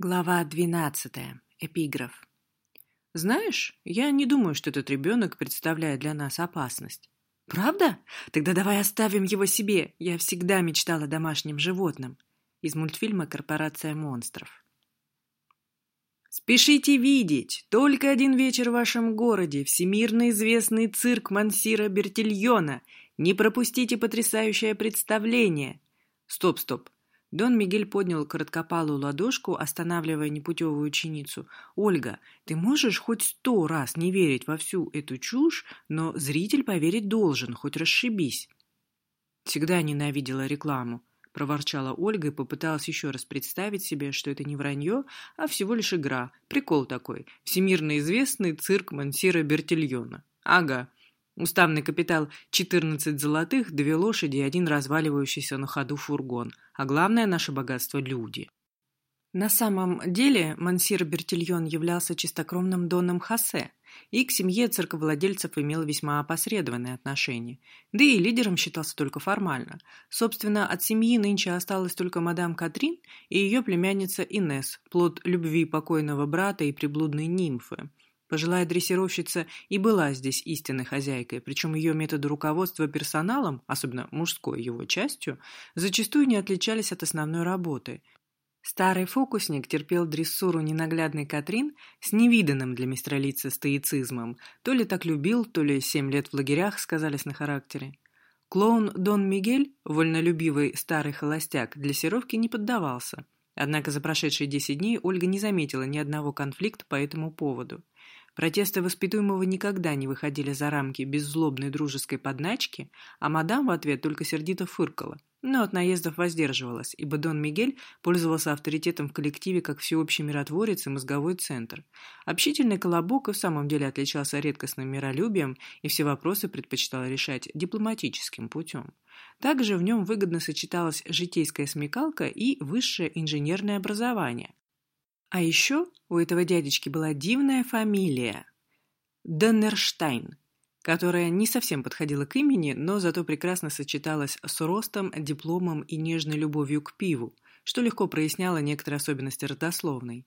Глава двенадцатая. Эпиграф. Знаешь, я не думаю, что этот ребенок представляет для нас опасность. Правда? Тогда давай оставим его себе. Я всегда мечтала о домашнем животном. Из мультфильма «Корпорация монстров». Спешите видеть! Только один вечер в вашем городе. Всемирно известный цирк Мансира Бертильона. Не пропустите потрясающее представление. Стоп, стоп. Дон Мигель поднял короткопалую ладошку, останавливая непутевую ученицу. «Ольга, ты можешь хоть сто раз не верить во всю эту чушь, но зритель поверить должен, хоть расшибись». «Всегда ненавидела рекламу», — проворчала Ольга и попыталась еще раз представить себе, что это не вранье, а всего лишь игра. Прикол такой. Всемирно известный цирк Мансира Бертильона. Ага, Уставный капитал 14 золотых, две лошади и один разваливающийся на ходу фургон. А главное наше богатство – люди. На самом деле Мансир Бертильон являлся чистокровным доном Хосе и к семье церковладельцев имел весьма опосредованное отношение. Да и лидером считался только формально. Собственно, от семьи нынче осталась только мадам Катрин и ее племянница Инес, плод любви покойного брата и приблудной нимфы. Пожилая дрессировщица и была здесь истинной хозяйкой, причем ее методы руководства персоналом, особенно мужской его частью, зачастую не отличались от основной работы. Старый фокусник терпел дрессуру ненаглядной Катрин с невиданным для мистралицы стоицизмом, то ли так любил, то ли семь лет в лагерях сказались на характере. Клоун Дон Мигель, вольнолюбивый старый холостяк, для серовки не поддавался. Однако за прошедшие десять дней Ольга не заметила ни одного конфликта по этому поводу – Протесты воспитуемого никогда не выходили за рамки беззлобной дружеской подначки, а мадам в ответ только сердито фыркала, но от наездов воздерживалась, ибо Дон Мигель пользовался авторитетом в коллективе как всеобщий миротворец и мозговой центр. Общительный колобок и в самом деле отличался редкостным миролюбием и все вопросы предпочитал решать дипломатическим путем. Также в нем выгодно сочеталась житейская смекалка и высшее инженерное образование, а еще у этого дядечки была дивная фамилия – Деннерштайн, которая не совсем подходила к имени, но зато прекрасно сочеталась с ростом, дипломом и нежной любовью к пиву, что легко проясняло некоторые особенности родословной.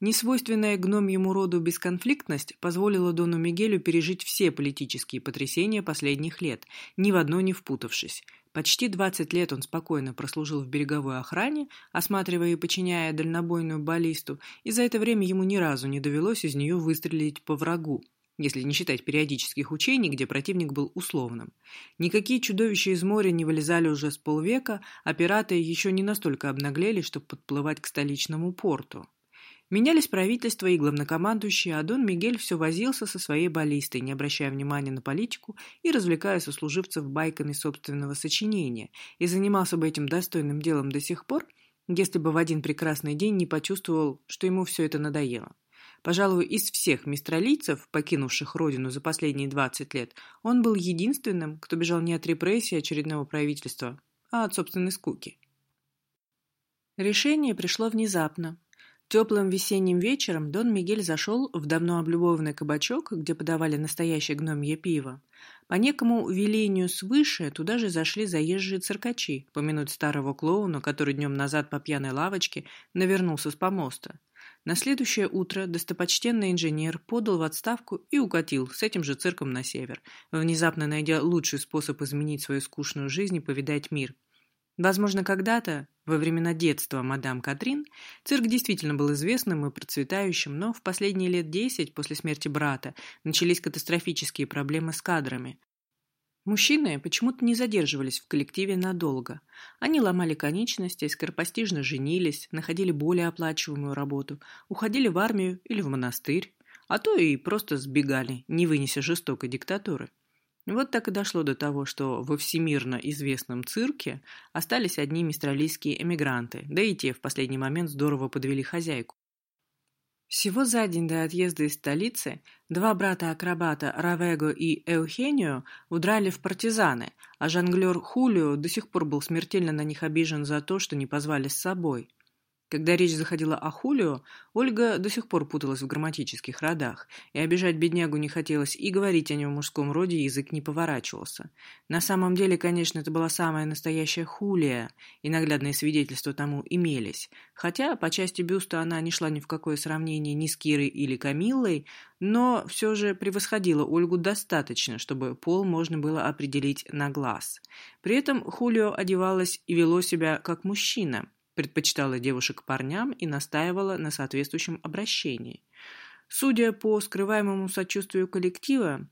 Несвойственная гномьему роду бесконфликтность позволила Дону Мигелю пережить все политические потрясения последних лет, ни в одно не впутавшись, Почти 20 лет он спокойно прослужил в береговой охране, осматривая и подчиняя дальнобойную баллисту, и за это время ему ни разу не довелось из нее выстрелить по врагу, если не считать периодических учений, где противник был условным. Никакие чудовища из моря не вылезали уже с полвека, а пираты еще не настолько обнаглели, чтобы подплывать к столичному порту. Менялись правительства и главнокомандующие, а Дон Мигель все возился со своей баллистой, не обращая внимания на политику и развлекая сослуживцев байками собственного сочинения, и занимался бы этим достойным делом до сих пор, если бы в один прекрасный день не почувствовал, что ему все это надоело. Пожалуй, из всех мистралийцев, покинувших родину за последние 20 лет, он был единственным, кто бежал не от репрессий очередного правительства, а от собственной скуки. Решение пришло внезапно, Теплым весенним вечером Дон Мигель зашел в давно облюбованный кабачок, где подавали настоящее гномье пиво. По некому велению свыше туда же зашли заезжие циркачи, помянуть старого клоуна, который днем назад по пьяной лавочке навернулся с помоста. На следующее утро достопочтенный инженер подал в отставку и укатил с этим же цирком на север, внезапно найдя лучший способ изменить свою скучную жизнь и повидать мир – Возможно, когда-то, во времена детства мадам Катрин, цирк действительно был известным и процветающим, но в последние лет десять после смерти брата начались катастрофические проблемы с кадрами. Мужчины почему-то не задерживались в коллективе надолго. Они ломали конечности, скоропостижно женились, находили более оплачиваемую работу, уходили в армию или в монастырь, а то и просто сбегали, не вынеся жестокой диктатуры. Вот так и дошло до того, что во всемирно известном цирке остались одни мистралийские эмигранты, да и те в последний момент здорово подвели хозяйку. Всего за день до отъезда из столицы два брата-акробата Равего и Эухенио удрали в партизаны, а жонглер Хулио до сих пор был смертельно на них обижен за то, что не позвали с собой. Когда речь заходила о Хулио, Ольга до сих пор путалась в грамматических родах, и обижать беднягу не хотелось, и говорить о нем в мужском роде язык не поворачивался. На самом деле, конечно, это была самая настоящая Хулия, и наглядные свидетельства тому имелись. Хотя по части бюста она не шла ни в какое сравнение ни с Кирой или Камиллой, но все же превосходила Ольгу достаточно, чтобы пол можно было определить на глаз. При этом Хулио одевалась и вело себя как мужчина – предпочитала девушек парням и настаивала на соответствующем обращении. Судя по скрываемому сочувствию коллектива,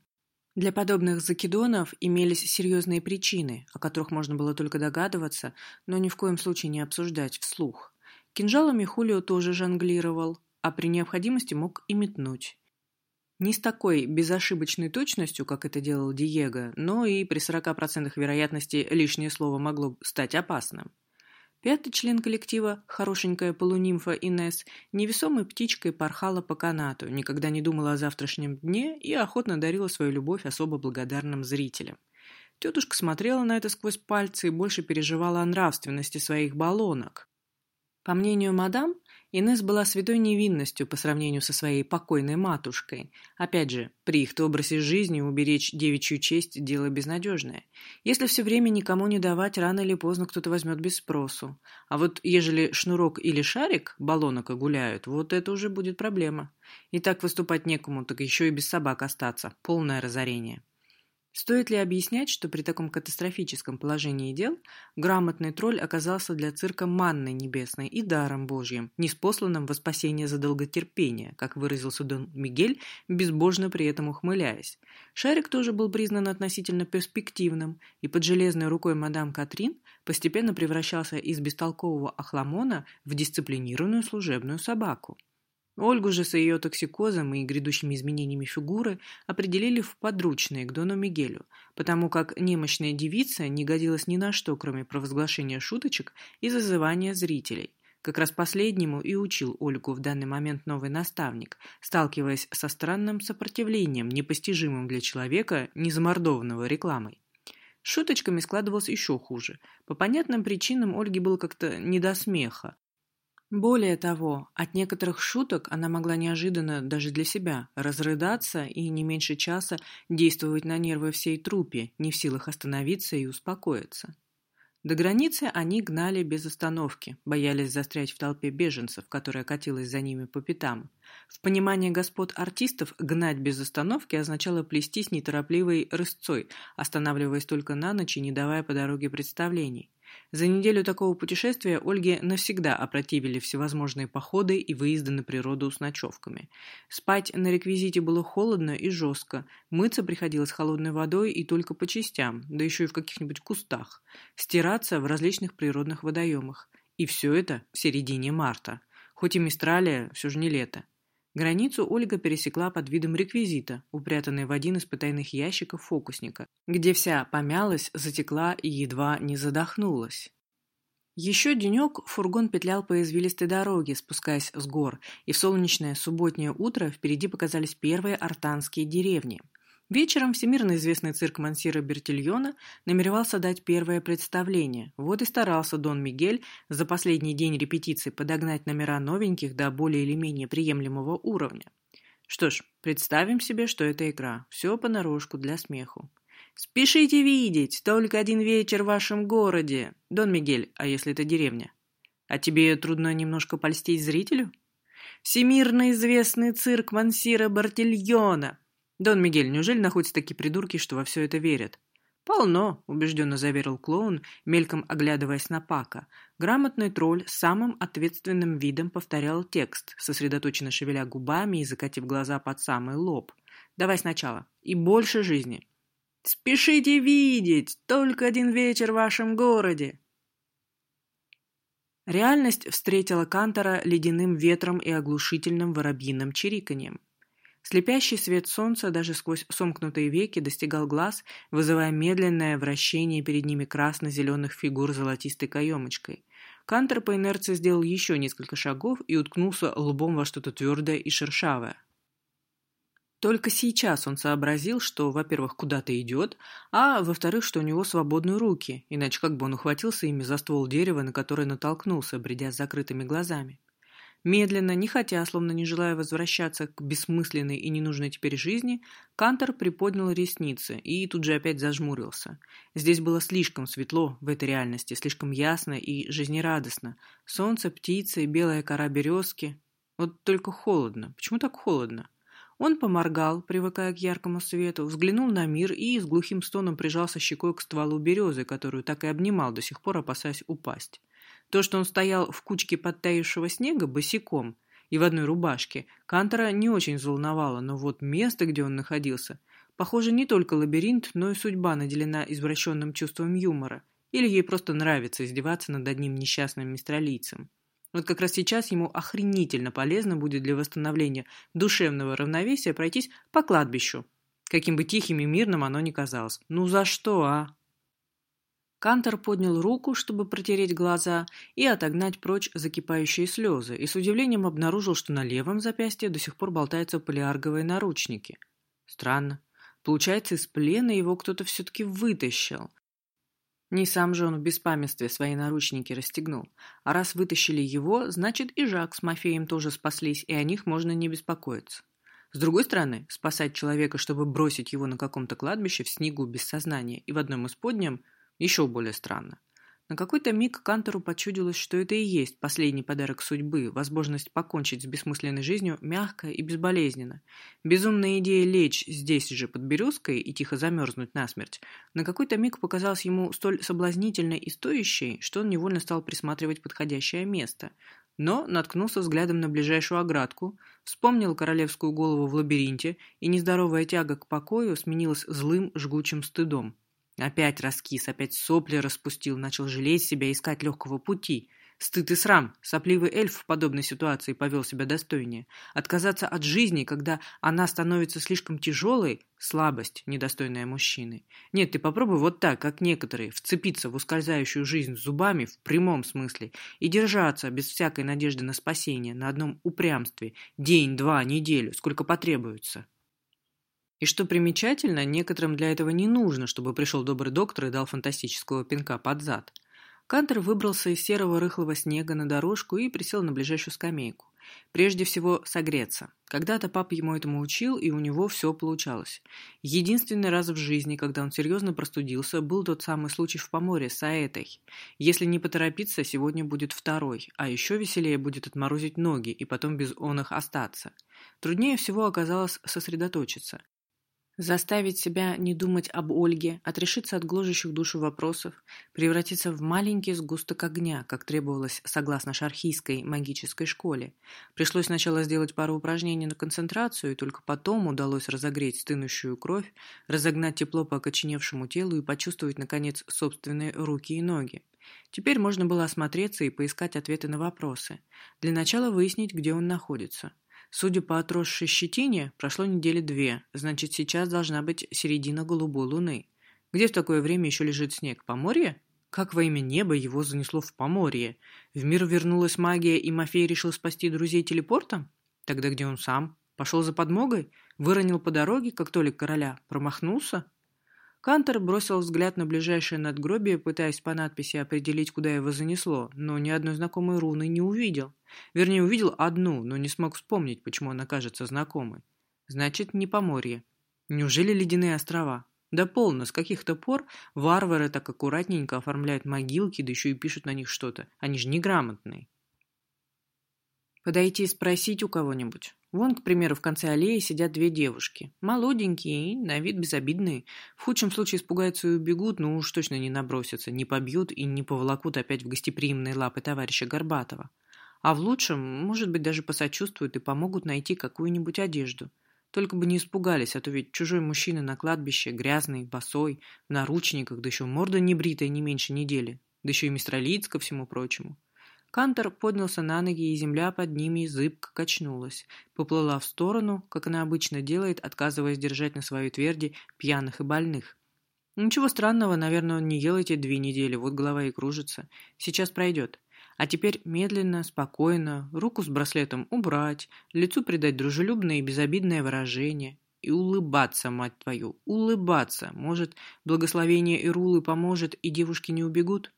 для подобных закидонов имелись серьезные причины, о которых можно было только догадываться, но ни в коем случае не обсуждать вслух. Кинжалами Хулио тоже жонглировал, а при необходимости мог и метнуть. Не с такой безошибочной точностью, как это делал Диего, но и при 40% вероятности лишнее слово могло стать опасным. Пятый член коллектива, хорошенькая полунимфа Инес, невесомой птичкой порхала по канату, никогда не думала о завтрашнем дне и охотно дарила свою любовь особо благодарным зрителям. Тетушка смотрела на это сквозь пальцы и больше переживала о нравственности своих баллонок. По мнению мадам, Инес была святой невинностью по сравнению со своей покойной матушкой. Опять же, при их-то образе жизни уберечь девичью честь – дело безнадежное. Если все время никому не давать, рано или поздно кто-то возьмет без спросу. А вот ежели шнурок или шарик баллонок гуляют, вот это уже будет проблема. И так выступать некому, так еще и без собак остаться. Полное разорение. Стоит ли объяснять, что при таком катастрофическом положении дел грамотный тролль оказался для цирка манной небесной и даром Божьим, неспосланным во спасение за долготерпение, как выразился Дон Мигель, безбожно при этом ухмыляясь. Шарик тоже был признан относительно перспективным, и под железной рукой мадам Катрин постепенно превращался из бестолкового охламона в дисциплинированную служебную собаку. Ольгу же с ее токсикозом и грядущими изменениями фигуры определили в подручные к Дону Мигелю, потому как немощная девица не годилась ни на что, кроме провозглашения шуточек и зазывания зрителей. Как раз последнему и учил Ольгу в данный момент новый наставник, сталкиваясь со странным сопротивлением, непостижимым для человека, не замордованного рекламой. С шуточками складывалось еще хуже. По понятным причинам Ольге было как-то не до смеха, более того, от некоторых шуток она могла неожиданно, даже для себя, разрыдаться и не меньше часа действовать на нервы всей трупе, не в силах остановиться и успокоиться. До границы они гнали без остановки, боялись застрять в толпе беженцев, которая катилась за ними по пятам. В понимании господ артистов гнать без остановки означало плестись неторопливой рысцой, останавливаясь только на ночь и не давая по дороге представлений. За неделю такого путешествия Ольге навсегда опротивили всевозможные походы и выезды на природу с ночевками. Спать на реквизите было холодно и жестко, мыться приходилось холодной водой и только по частям, да еще и в каких-нибудь кустах, стираться в различных природных водоемах. И все это в середине марта. Хоть и Мистралия, все же не лето. Границу Ольга пересекла под видом реквизита, упрятанной в один из потайных ящиков фокусника, где вся помялась, затекла и едва не задохнулась. Еще денек фургон петлял по извилистой дороге, спускаясь с гор, и в солнечное субботнее утро впереди показались первые артанские деревни – Вечером всемирно известный цирк Мансира Бертильона намеревался дать первое представление. Вот и старался Дон Мигель за последний день репетиции подогнать номера новеньких до более или менее приемлемого уровня. Что ж, представим себе, что это игра. Все понарошку для смеху. «Спешите видеть! Только один вечер в вашем городе! Дон Мигель, а если это деревня? А тебе трудно немножко польстить зрителю?» «Всемирно известный цирк Мансира Бартильона! «Дон Мигель, неужели находятся такие придурки, что во все это верят?» «Полно», — убежденно заверил клоун, мельком оглядываясь на Пака. Грамотный тролль самым ответственным видом повторял текст, сосредоточенно шевеля губами и закатив глаза под самый лоб. «Давай сначала. И больше жизни». «Спешите видеть! Только один вечер в вашем городе!» Реальность встретила Кантора ледяным ветром и оглушительным воробьиным чириканьем. Слепящий свет солнца даже сквозь сомкнутые веки достигал глаз, вызывая медленное вращение перед ними красно-зеленых фигур золотистой каемочкой. Кантер по инерции сделал еще несколько шагов и уткнулся лбом во что-то твердое и шершавое. Только сейчас он сообразил, что, во-первых, куда-то идет, а, во-вторых, что у него свободные руки, иначе как бы он ухватился ими за ствол дерева, на который натолкнулся, бредя с закрытыми глазами. Медленно, не хотя, словно не желая возвращаться к бессмысленной и ненужной теперь жизни, Кантор приподнял ресницы и тут же опять зажмурился. Здесь было слишком светло в этой реальности, слишком ясно и жизнерадостно. Солнце, птицы, белая кора березки. Вот только холодно. Почему так холодно? Он поморгал, привыкая к яркому свету, взглянул на мир и с глухим стоном прижался щекой к стволу березы, которую так и обнимал, до сих пор опасаясь упасть. То, что он стоял в кучке подтаившего снега босиком и в одной рубашке, Кантора не очень взволновало, но вот место, где он находился, похоже, не только лабиринт, но и судьба наделена извращенным чувством юмора, или ей просто нравится издеваться над одним несчастным мистралийцем. Вот как раз сейчас ему охренительно полезно будет для восстановления душевного равновесия пройтись по кладбищу. Каким бы тихим и мирным оно ни казалось. Ну за что, а? Кантор поднял руку, чтобы протереть глаза и отогнать прочь закипающие слезы, и с удивлением обнаружил, что на левом запястье до сих пор болтаются полиарговые наручники. Странно. Получается, из плена его кто-то все-таки вытащил. Не сам же он в беспамятстве свои наручники расстегнул. А раз вытащили его, значит и Жак с Мафеем тоже спаслись, и о них можно не беспокоиться. С другой стороны, спасать человека, чтобы бросить его на каком-то кладбище в снегу без сознания и в одном из подням, еще более странно. На какой-то миг Кантору почудилось, что это и есть последний подарок судьбы, возможность покончить с бессмысленной жизнью мягко и безболезненно. Безумная идея лечь здесь же под березкой и тихо замерзнуть насмерть на какой-то миг показалась ему столь соблазнительной и стоящей, что он невольно стал присматривать подходящее место. Но наткнулся взглядом на ближайшую оградку, вспомнил королевскую голову в лабиринте, и нездоровая тяга к покою сменилась злым жгучим стыдом. Опять раскис, опять сопли распустил, начал жалеть себя, искать легкого пути. Стыд и срам. Сопливый эльф в подобной ситуации повел себя достойнее. Отказаться от жизни, когда она становится слишком тяжелой – слабость, недостойная мужчины. Нет, ты попробуй вот так, как некоторые, вцепиться в ускользающую жизнь зубами в прямом смысле и держаться без всякой надежды на спасение на одном упрямстве – день, два, неделю, сколько потребуется. И что примечательно, некоторым для этого не нужно, чтобы пришел добрый доктор и дал фантастического пинка под зад. Кантер выбрался из серого рыхлого снега на дорожку и присел на ближайшую скамейку. Прежде всего, согреться. Когда-то папа ему этому учил, и у него все получалось. Единственный раз в жизни, когда он серьезно простудился, был тот самый случай в поморе с Аэтой. Если не поторопиться, сегодня будет второй, а еще веселее будет отморозить ноги и потом без он их остаться. Труднее всего оказалось сосредоточиться. Заставить себя не думать об Ольге, отрешиться от гложущих душу вопросов, превратиться в маленький сгусток огня, как требовалось согласно шархийской магической школе. Пришлось сначала сделать пару упражнений на концентрацию, и только потом удалось разогреть стынущую кровь, разогнать тепло по окоченевшему телу и почувствовать, наконец, собственные руки и ноги. Теперь можно было осмотреться и поискать ответы на вопросы. Для начала выяснить, где он находится. Судя по отросшей щетине, прошло недели две, значит, сейчас должна быть середина голубой луны. Где в такое время еще лежит снег? Поморье? Как во имя неба его занесло в Поморье? В мир вернулась магия, и Мафей решил спасти друзей телепортом? Тогда где он сам? Пошел за подмогой? Выронил по дороге, как Толик короля? Промахнулся? Кантор бросил взгляд на ближайшее надгробие, пытаясь по надписи определить, куда его занесло, но ни одной знакомой руны не увидел. Вернее, увидел одну, но не смог вспомнить, почему она кажется знакомой. Значит, не Поморье. Неужели ледяные острова? Да полно, с каких-то пор варвары так аккуратненько оформляют могилки, да еще и пишут на них что-то. Они же неграмотные. Подойти и спросить у кого-нибудь. Вон, к примеру, в конце аллеи сидят две девушки. Молоденькие и на вид безобидные. В худшем случае испугаются и убегут, но уж точно не набросятся, не побьют и не поволокут опять в гостеприимные лапы товарища Горбатова. А в лучшем, может быть, даже посочувствуют и помогут найти какую-нибудь одежду. Только бы не испугались, а то ведь чужой мужчина на кладбище, грязный, босой, в наручниках, да еще морда небритая не меньше недели, да еще и мистралиец ко всему прочему. Кантор поднялся на ноги, и земля под ними зыбко качнулась, поплыла в сторону, как она обычно делает, отказываясь держать на своей тверди пьяных и больных. Ничего странного, наверное, он не ел эти две недели, вот голова и кружится. Сейчас пройдет. А теперь медленно, спокойно, руку с браслетом убрать, лицу придать дружелюбное и безобидное выражение. И улыбаться, мать твою, улыбаться. Может, благословение Ирулы поможет, и девушки не убегут?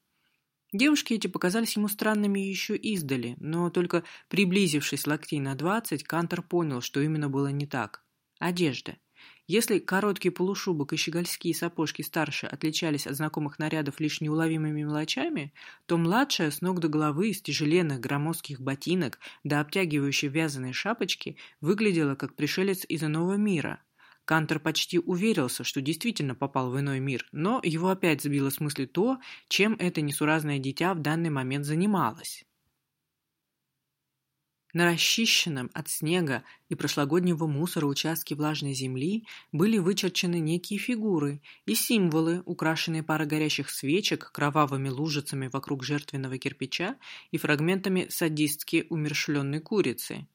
Девушки эти показались ему странными еще издали, но только приблизившись локтей на двадцать, Кантор понял, что именно было не так. Одежда. Если короткий полушубок и щегольские сапожки старше отличались от знакомых нарядов лишь неуловимыми мелочами, то младшая с ног до головы из тяжеленных громоздких ботинок до обтягивающей вязаной шапочки выглядела как пришелец из иного мира – Кантер почти уверился, что действительно попал в иной мир, но его опять сбило с мысли то, чем это несуразное дитя в данный момент занималось. На расчищенном от снега и прошлогоднего мусора участке влажной земли были вычерчены некие фигуры и символы, украшенные парой горящих свечек, кровавыми лужицами вокруг жертвенного кирпича и фрагментами садистски умершленной курицы.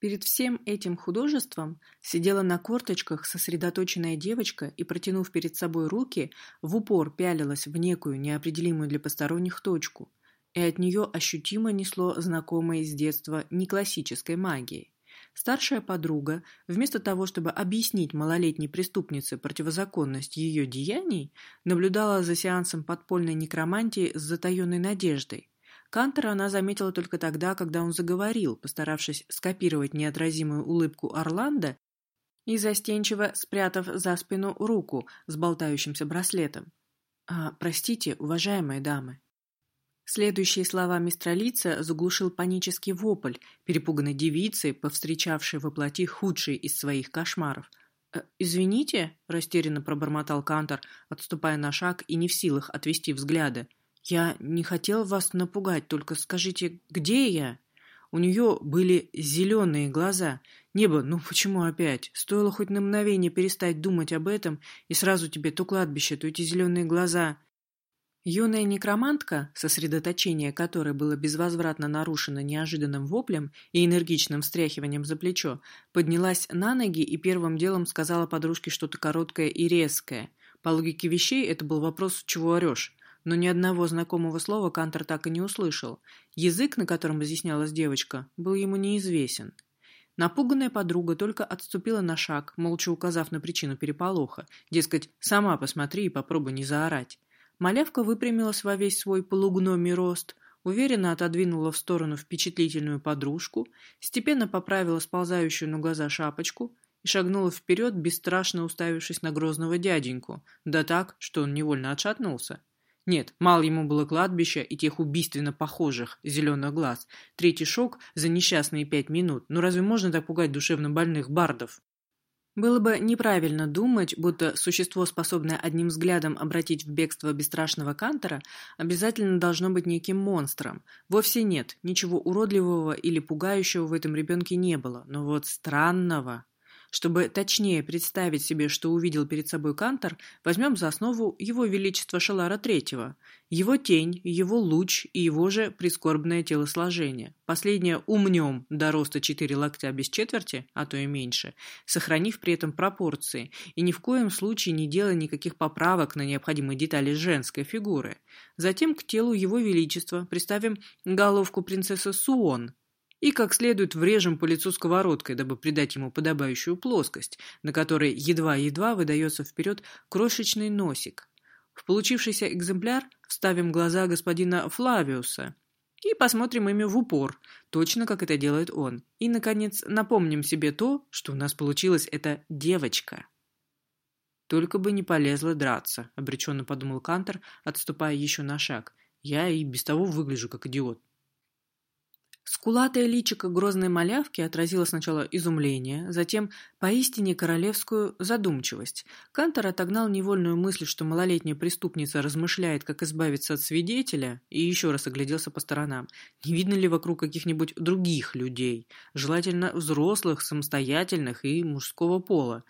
Перед всем этим художеством сидела на корточках сосредоточенная девочка и, протянув перед собой руки, в упор пялилась в некую неопределимую для посторонних точку, и от нее ощутимо несло знакомой с детства неклассической магией. Старшая подруга, вместо того, чтобы объяснить малолетней преступнице противозаконность ее деяний, наблюдала за сеансом подпольной некромантии с затаенной надеждой – Кантера она заметила только тогда, когда он заговорил, постаравшись скопировать неотразимую улыбку Орландо и застенчиво спрятав за спину руку с болтающимся браслетом. «А, простите, уважаемые дамы». Следующие слова мистралица заглушил панический вопль, перепуганной девицы, повстречавшей во плоти худший из своих кошмаров. «Э, «Извините», — растерянно пробормотал Кантор, отступая на шаг и не в силах отвести взгляды. «Я не хотел вас напугать, только скажите, где я?» У нее были зеленые глаза. Небо, ну почему опять? Стоило хоть на мгновение перестать думать об этом, и сразу тебе то кладбище, то эти зеленые глаза. Юная некромантка, сосредоточение которой было безвозвратно нарушено неожиданным воплем и энергичным встряхиванием за плечо, поднялась на ноги и первым делом сказала подружке что-то короткое и резкое. По логике вещей это был вопрос «чего орешь?». Но ни одного знакомого слова Кантор так и не услышал. Язык, на котором изъяснялась девочка, был ему неизвестен. Напуганная подруга только отступила на шаг, молча указав на причину переполоха. Дескать, сама посмотри и попробуй не заорать. Малявка выпрямилась во весь свой полугномий рост, уверенно отодвинула в сторону впечатлительную подружку, степенно поправила сползающую на глаза шапочку и шагнула вперед, бесстрашно уставившись на грозного дяденьку, да так, что он невольно отшатнулся. Нет, мало ему было кладбища и тех убийственно похожих зеленых глаз. Третий шок за несчастные пять минут. Ну разве можно так пугать душевно больных бардов? Было бы неправильно думать, будто существо, способное одним взглядом обратить в бегство бесстрашного Кантора, обязательно должно быть неким монстром. Вовсе нет, ничего уродливого или пугающего в этом ребенке не было, но вот странного... Чтобы точнее представить себе, что увидел перед собой Кантор, возьмем за основу его величество Шалара Третьего, его тень, его луч и его же прискорбное телосложение. Последнее умнем до роста 4 локтя без четверти, а то и меньше, сохранив при этом пропорции и ни в коем случае не делая никаких поправок на необходимые детали женской фигуры. Затем к телу его величества приставим головку принцессы Суон, и как следует врежем по лицу сковородкой, дабы придать ему подобающую плоскость, на которой едва-едва выдается вперед крошечный носик. В получившийся экземпляр вставим глаза господина Флавиуса и посмотрим ими в упор, точно как это делает он. И, наконец, напомним себе то, что у нас получилась эта девочка. «Только бы не полезла драться», — обреченно подумал Кантор, отступая еще на шаг. «Я и без того выгляжу как идиот». Скулатое личико грозной малявки отразило сначала изумление, затем поистине королевскую задумчивость. Кантор отогнал невольную мысль, что малолетняя преступница размышляет, как избавиться от свидетеля, и еще раз огляделся по сторонам. Не видно ли вокруг каких-нибудь других людей, желательно взрослых, самостоятельных и мужского пола?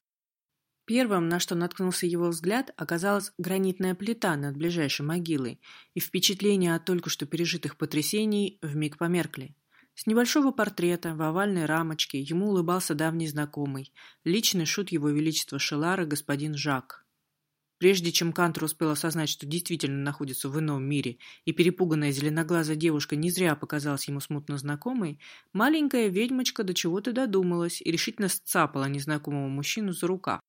Первым, на что наткнулся его взгляд, оказалась гранитная плита над ближайшей могилой, и впечатления от только что пережитых потрясений вмиг померкли. С небольшого портрета в овальной рамочке ему улыбался давний знакомый, личный шут его величества Шелара господин Жак. Прежде чем Кантер успел осознать, что действительно находится в ином мире, и перепуганная зеленоглазая девушка не зря показалась ему смутно знакомой, маленькая ведьмочка до чего-то додумалась и решительно сцапала незнакомого мужчину за рукав.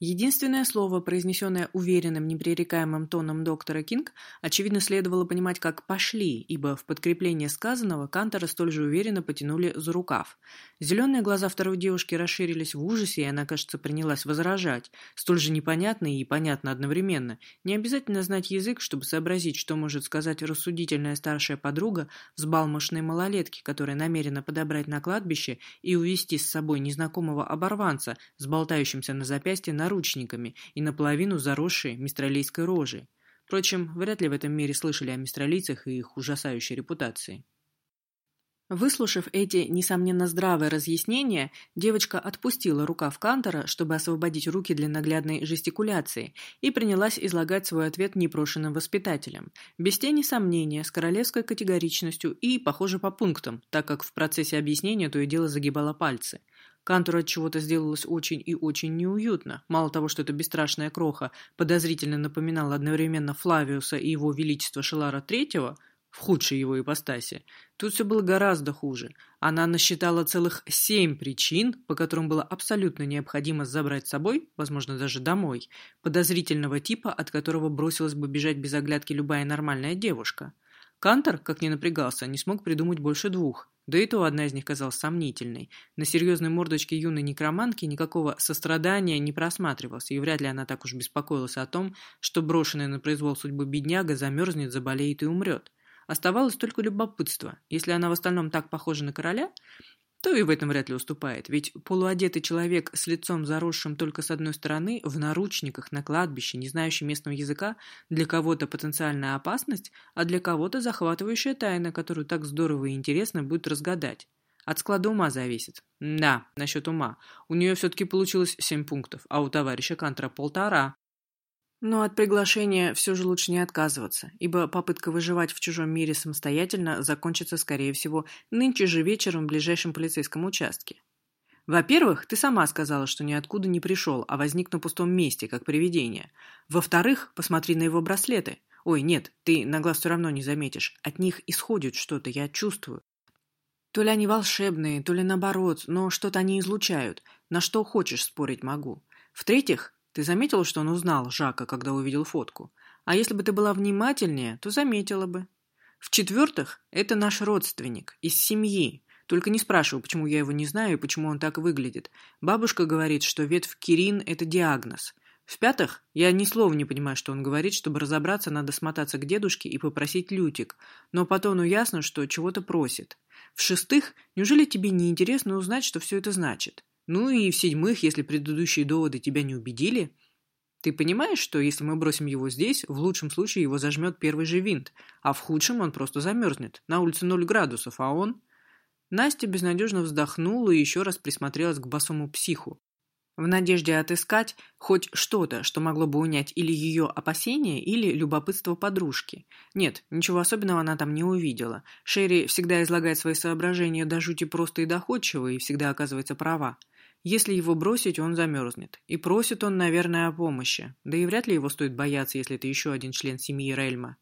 Единственное слово, произнесенное уверенным, непререкаемым тоном доктора Кинг, очевидно следовало понимать как «пошли», ибо в подкрепление сказанного Кантора столь же уверенно потянули за рукав. Зеленые глаза второй девушки расширились в ужасе, и она, кажется, принялась возражать, столь же непонятно и понятно одновременно. Не обязательно знать язык, чтобы сообразить, что может сказать рассудительная старшая подруга взбалмошной малолетки, которая намерена подобрать на кладбище и увести с собой незнакомого оборванца с болтающимся на запястье на наручниками и наполовину заросшей мистралийской рожей. Впрочем, вряд ли в этом мире слышали о мистралийцах и их ужасающей репутации. Выслушав эти, несомненно, здравые разъяснения, девочка отпустила рукав Кантора, чтобы освободить руки для наглядной жестикуляции, и принялась излагать свой ответ непрошенным воспитателям, без тени сомнения, с королевской категоричностью и, похоже, по пунктам, так как в процессе объяснения то и дело загибала пальцы – Кантуру от чего-то сделалось очень и очень неуютно. Мало того, что эта бесстрашная кроха подозрительно напоминала одновременно Флавиуса и его величество Шелара Третьего, в худшей его ипостаси, тут все было гораздо хуже. Она насчитала целых семь причин, по которым было абсолютно необходимо забрать с собой, возможно, даже домой, подозрительного типа, от которого бросилась бы бежать без оглядки любая нормальная девушка. Кантор, как ни напрягался, не смог придумать больше двух. Да и то одна из них казалась сомнительной. На серьезной мордочке юной некроманки никакого сострадания не просматривалось, и вряд ли она так уж беспокоилась о том, что брошенная на произвол судьбы бедняга замерзнет, заболеет и умрет. Оставалось только любопытство. Если она в остальном так похожа на короля, то и в этом вряд ли уступает, ведь полуодетый человек с лицом заросшим только с одной стороны, в наручниках, на кладбище, не знающий местного языка, для кого-то потенциальная опасность, а для кого-то захватывающая тайна, которую так здорово и интересно будет разгадать. От склада ума зависит. Да, насчет ума. У нее все-таки получилось семь пунктов, а у товарища Кантра полтора. Но от приглашения все же лучше не отказываться, ибо попытка выживать в чужом мире самостоятельно закончится, скорее всего, нынче же вечером в ближайшем полицейском участке. Во-первых, ты сама сказала, что ниоткуда не пришел, а возник на пустом месте, как привидение. Во-вторых, посмотри на его браслеты. Ой, нет, ты на глаз все равно не заметишь. От них исходит что-то, я чувствую. То ли они волшебные, то ли наоборот, но что-то они излучают. На что хочешь спорить могу. В-третьих, ты заметила, что он узнал Жака, когда увидел фотку? А если бы ты была внимательнее, то заметила бы. В-четвертых, это наш родственник, из семьи. Только не спрашивай, почему я его не знаю и почему он так выглядит. Бабушка говорит, что ветвь Кирин – это диагноз. В-пятых, я ни слова не понимаю, что он говорит, чтобы разобраться, надо смотаться к дедушке и попросить лютик. Но по тону ясно, что чего-то просит. В-шестых, неужели тебе не интересно узнать, что все это значит? Ну и в-седьмых, если предыдущие доводы тебя не убедили, ты понимаешь, что если мы бросим его здесь, в лучшем случае его зажмет первый же винт, а в худшем он просто замерзнет. На улице ноль градусов, а он... Настя безнадежно вздохнула и еще раз присмотрелась к босому психу. В надежде отыскать хоть что-то, что могло бы унять или ее опасения, или любопытство подружки. Нет, ничего особенного она там не увидела. Шерри всегда излагает свои соображения до жути просто и доходчиво, и всегда оказывается права. Если его бросить, он замерзнет. И просит он, наверное, о помощи. Да и вряд ли его стоит бояться, если это еще один член семьи Рельма.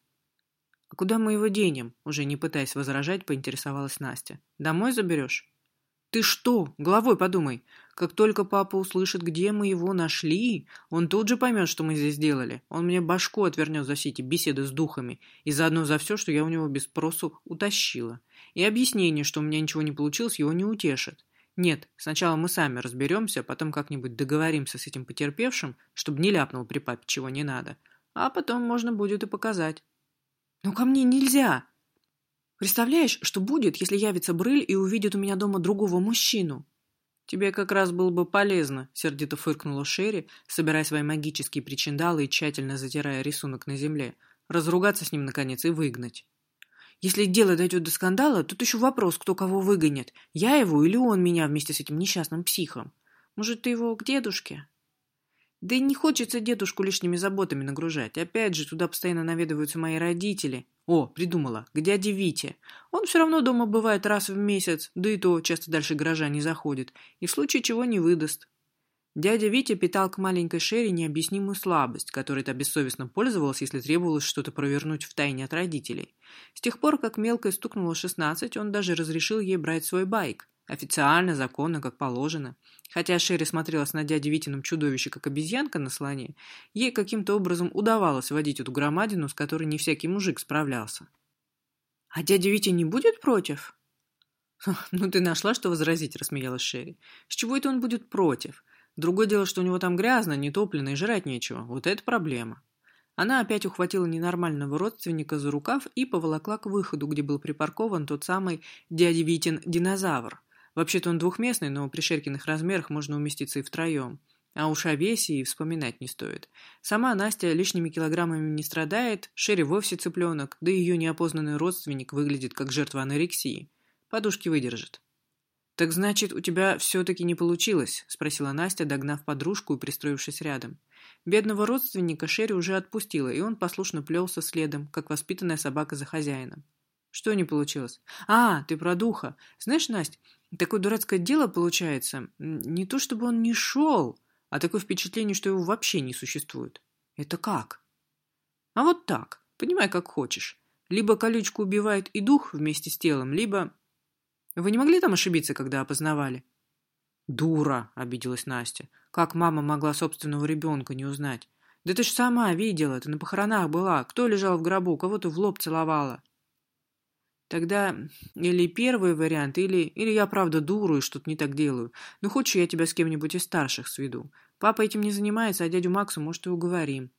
«А куда мы его денем?» Уже не пытаясь возражать, поинтересовалась Настя. «Домой заберешь?» «Ты что? Головой подумай. Как только папа услышит, где мы его нашли, он тут же поймет, что мы здесь делали. Он мне башку отвернет за все эти беседы с духами и заодно за все, что я у него без спросу утащила. И объяснение, что у меня ничего не получилось, его не утешит. Нет, сначала мы сами разберемся, потом как-нибудь договоримся с этим потерпевшим, чтобы не ляпнул при папе чего не надо. А потом можно будет и показать. Но ко мне нельзя. Представляешь, что будет, если явится Брыль и увидит у меня дома другого мужчину? Тебе как раз было бы полезно, сердито фыркнула Шерри, собирая свои магические причиндалы и тщательно затирая рисунок на земле. Разругаться с ним, наконец, и выгнать. Если дело дойдет до скандала, тут еще вопрос, кто кого выгонит. Я его или он меня вместе с этим несчастным психом. Может, ты его к дедушке? Да и не хочется дедушку лишними заботами нагружать. Опять же, туда постоянно наведываются мои родители. О, придумала, к дяде Вите. Он все равно дома бывает раз в месяц, да и то часто дальше гаража не заходит. И в случае чего не выдаст. Дядя Витя питал к маленькой Шерри необъяснимую слабость, которой та бессовестно пользовалась, если требовалось что-то провернуть в тайне от родителей. С тех пор, как мелкой стукнуло 16, он даже разрешил ей брать свой байк. Официально, законно, как положено. Хотя Шерри смотрелась на дядю Витином чудовище, как обезьянка на слоне, ей каким-то образом удавалось водить эту громадину, с которой не всякий мужик справлялся. «А дядя Витя не будет против?» «Ну ты нашла, что возразить», — рассмеялась Шерри. «С чего это он будет против? Другое дело, что у него там грязно, нетоплено и жрать нечего. Вот это проблема». Она опять ухватила ненормального родственника за рукав и поволокла к выходу, где был припаркован тот самый дядя Витин динозавр. Вообще-то он двухместный, но при Шеркиных размерах можно уместиться и втроем. А уж о весе и вспоминать не стоит. Сама Настя лишними килограммами не страдает, Шерри вовсе цыпленок, да ее неопознанный родственник выглядит как жертва анорексии. Подушки выдержит. «Так значит, у тебя все-таки не получилось?» – спросила Настя, догнав подружку и пристроившись рядом. Бедного родственника Шерри уже отпустила, и он послушно плелся следом, как воспитанная собака за хозяином. «Что не получилось?» «А, ты про духа. Знаешь, Настя, такое дурацкое дело получается. Не то чтобы он не шел, а такое впечатление, что его вообще не существует». «Это как?» «А вот так. Понимай, как хочешь. Либо колючку убивает и дух вместе с телом, либо вы не могли там ошибиться, когда опознавали? Дура, обиделась Настя. Как мама могла собственного ребенка не узнать? Да ты ж сама видела, ты на похоронах была. Кто лежал в гробу, кого ты в лоб целовала? Тогда или первый вариант, или, или я правда дуру и что-то не так делаю. Ну, хочешь, я тебя с кем-нибудь из старших сведу? Папа этим не занимается, а дядю Максу, может, и уговорим.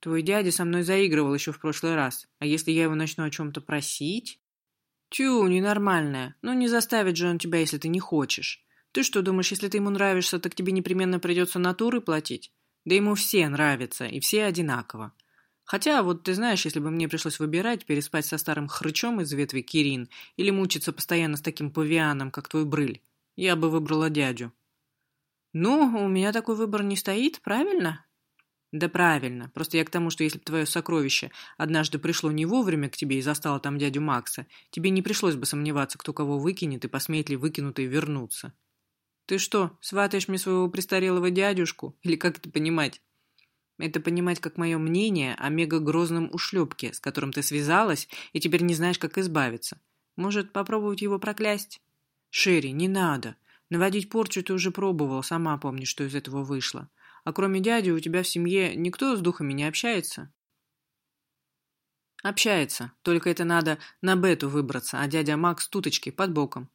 Твой дядя со мной заигрывал еще в прошлый раз. А если я его начну о чем-то просить? Тю, ненормальная. Ну не заставит же он тебя, если ты не хочешь. Ты что, думаешь, если ты ему нравишься, так тебе непременно придется натуры платить? Да ему все нравятся, и все одинаково. Хотя, вот ты знаешь, если бы мне пришлось выбирать, переспать со старым хрычом из ветви Кирин или мучиться постоянно с таким павианом, как твой брыль, я бы выбрала дядю. Ну, у меня такой выбор не стоит, правильно? Да правильно. Просто я к тому, что если бы твое сокровище однажды пришло не вовремя к тебе и застало там дядю Макса, тебе не пришлось бы сомневаться, кто кого выкинет и посмеет ли выкинутый вернуться. Ты что, сватаешь мне своего престарелого дядюшку? Или как это понимать? Это понимать как мое мнение о мега-грозном ушлепке, с которым ты связалась и теперь не знаешь, как избавиться. Может, попробовать его проклясть? Шерри, не надо. Наводить порчу ты уже пробовала, сама помнишь, что из этого вышло. А кроме дяди у тебя в семье никто с духами не общается? Общается, только это надо на бету выбраться, а дядя Макс туточки под боком.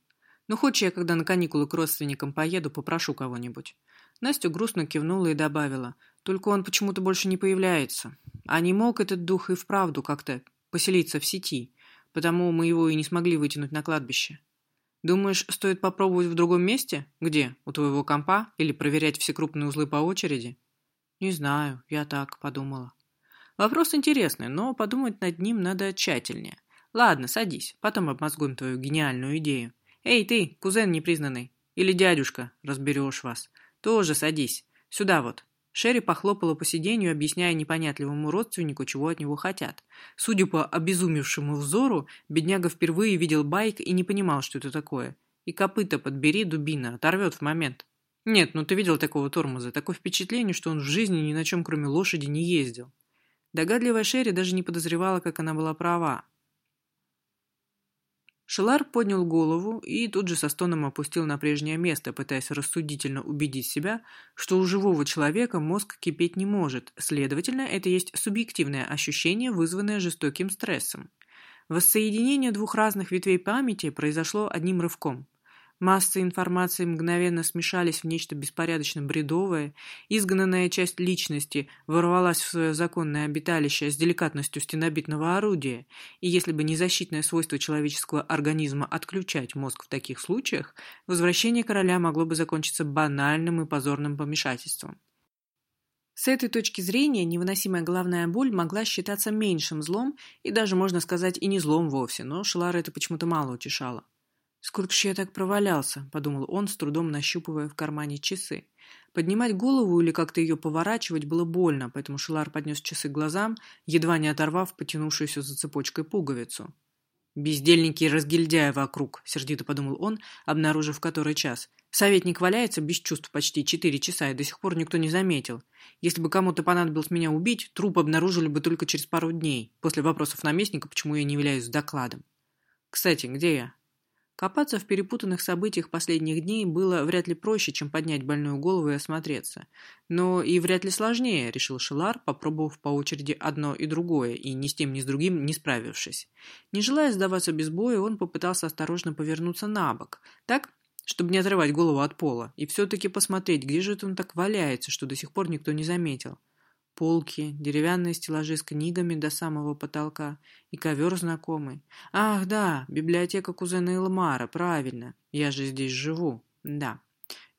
Ну, хочешь, я когда на каникулы к родственникам поеду, попрошу кого-нибудь. Настя грустно кивнула и добавила, только он почему-то больше не появляется. А не мог этот дух и вправду как-то поселиться в сети, потому мы его и не смогли вытянуть на кладбище. Думаешь, стоит попробовать в другом месте? Где? У твоего компа? Или проверять все крупные узлы по очереди? Не знаю, я так подумала. Вопрос интересный, но подумать над ним надо тщательнее. Ладно, садись, потом обмозгуем твою гениальную идею. Эй, ты, кузен непризнанный. Или дядюшка, разберешь вас. Тоже садись. Сюда вот. Шерри похлопала по сиденью, объясняя непонятливому родственнику, чего от него хотят. Судя по обезумевшему взору, бедняга впервые видел байк и не понимал, что это такое. И копыта подбери, дубина, оторвет в момент. Нет, ну ты видел такого тормоза. Такое впечатление, что он в жизни ни на чем, кроме лошади, не ездил. Догадливая Шерри даже не подозревала, как она была права. Шелар поднял голову и тут же со стоном опустил на прежнее место, пытаясь рассудительно убедить себя, что у живого человека мозг кипеть не может, следовательно, это есть субъективное ощущение, вызванное жестоким стрессом. Воссоединение двух разных ветвей памяти произошло одним рывком – Массы информации мгновенно смешались в нечто беспорядочно бредовое, изгнанная часть личности ворвалась в свое законное обиталище с деликатностью стенобитного орудия, и если бы не защитное свойство человеческого организма отключать мозг в таких случаях, возвращение короля могло бы закончиться банальным и позорным помешательством. С этой точки зрения невыносимая головная боль могла считаться меньшим злом и даже, можно сказать, и не злом вовсе, но Шелара это почему-то мало утешало. «Сколько ж я так провалялся?» – подумал он, с трудом нащупывая в кармане часы. Поднимать голову или как-то ее поворачивать было больно, поэтому Шилар поднес часы к глазам, едва не оторвав потянувшуюся за цепочкой пуговицу. «Бездельники и разгильдяи вокруг», — сердито подумал он, обнаружив который час. «Советник валяется без чувств почти четыре часа, и до сих пор никто не заметил. Если бы кому-то понадобилось меня убить, труп обнаружили бы только через пару дней, после вопросов наместника, почему я не являюсь докладом. Кстати, где я?» Копаться в перепутанных событиях последних дней было вряд ли проще, чем поднять больную голову и осмотреться. Но и вряд ли сложнее, решил Шелар, попробовав по очереди одно и другое, и ни с тем, ни с другим не справившись. Не желая сдаваться без боя, он попытался осторожно повернуться на бок, так, чтобы не отрывать голову от пола, и все-таки посмотреть, где же он так валяется, что до сих пор никто не заметил полки, деревянные стеллажи с книгами до самого потолка и ковер знакомый. Ах, да, библиотека кузена Илмара, правильно. Я же здесь живу. Да.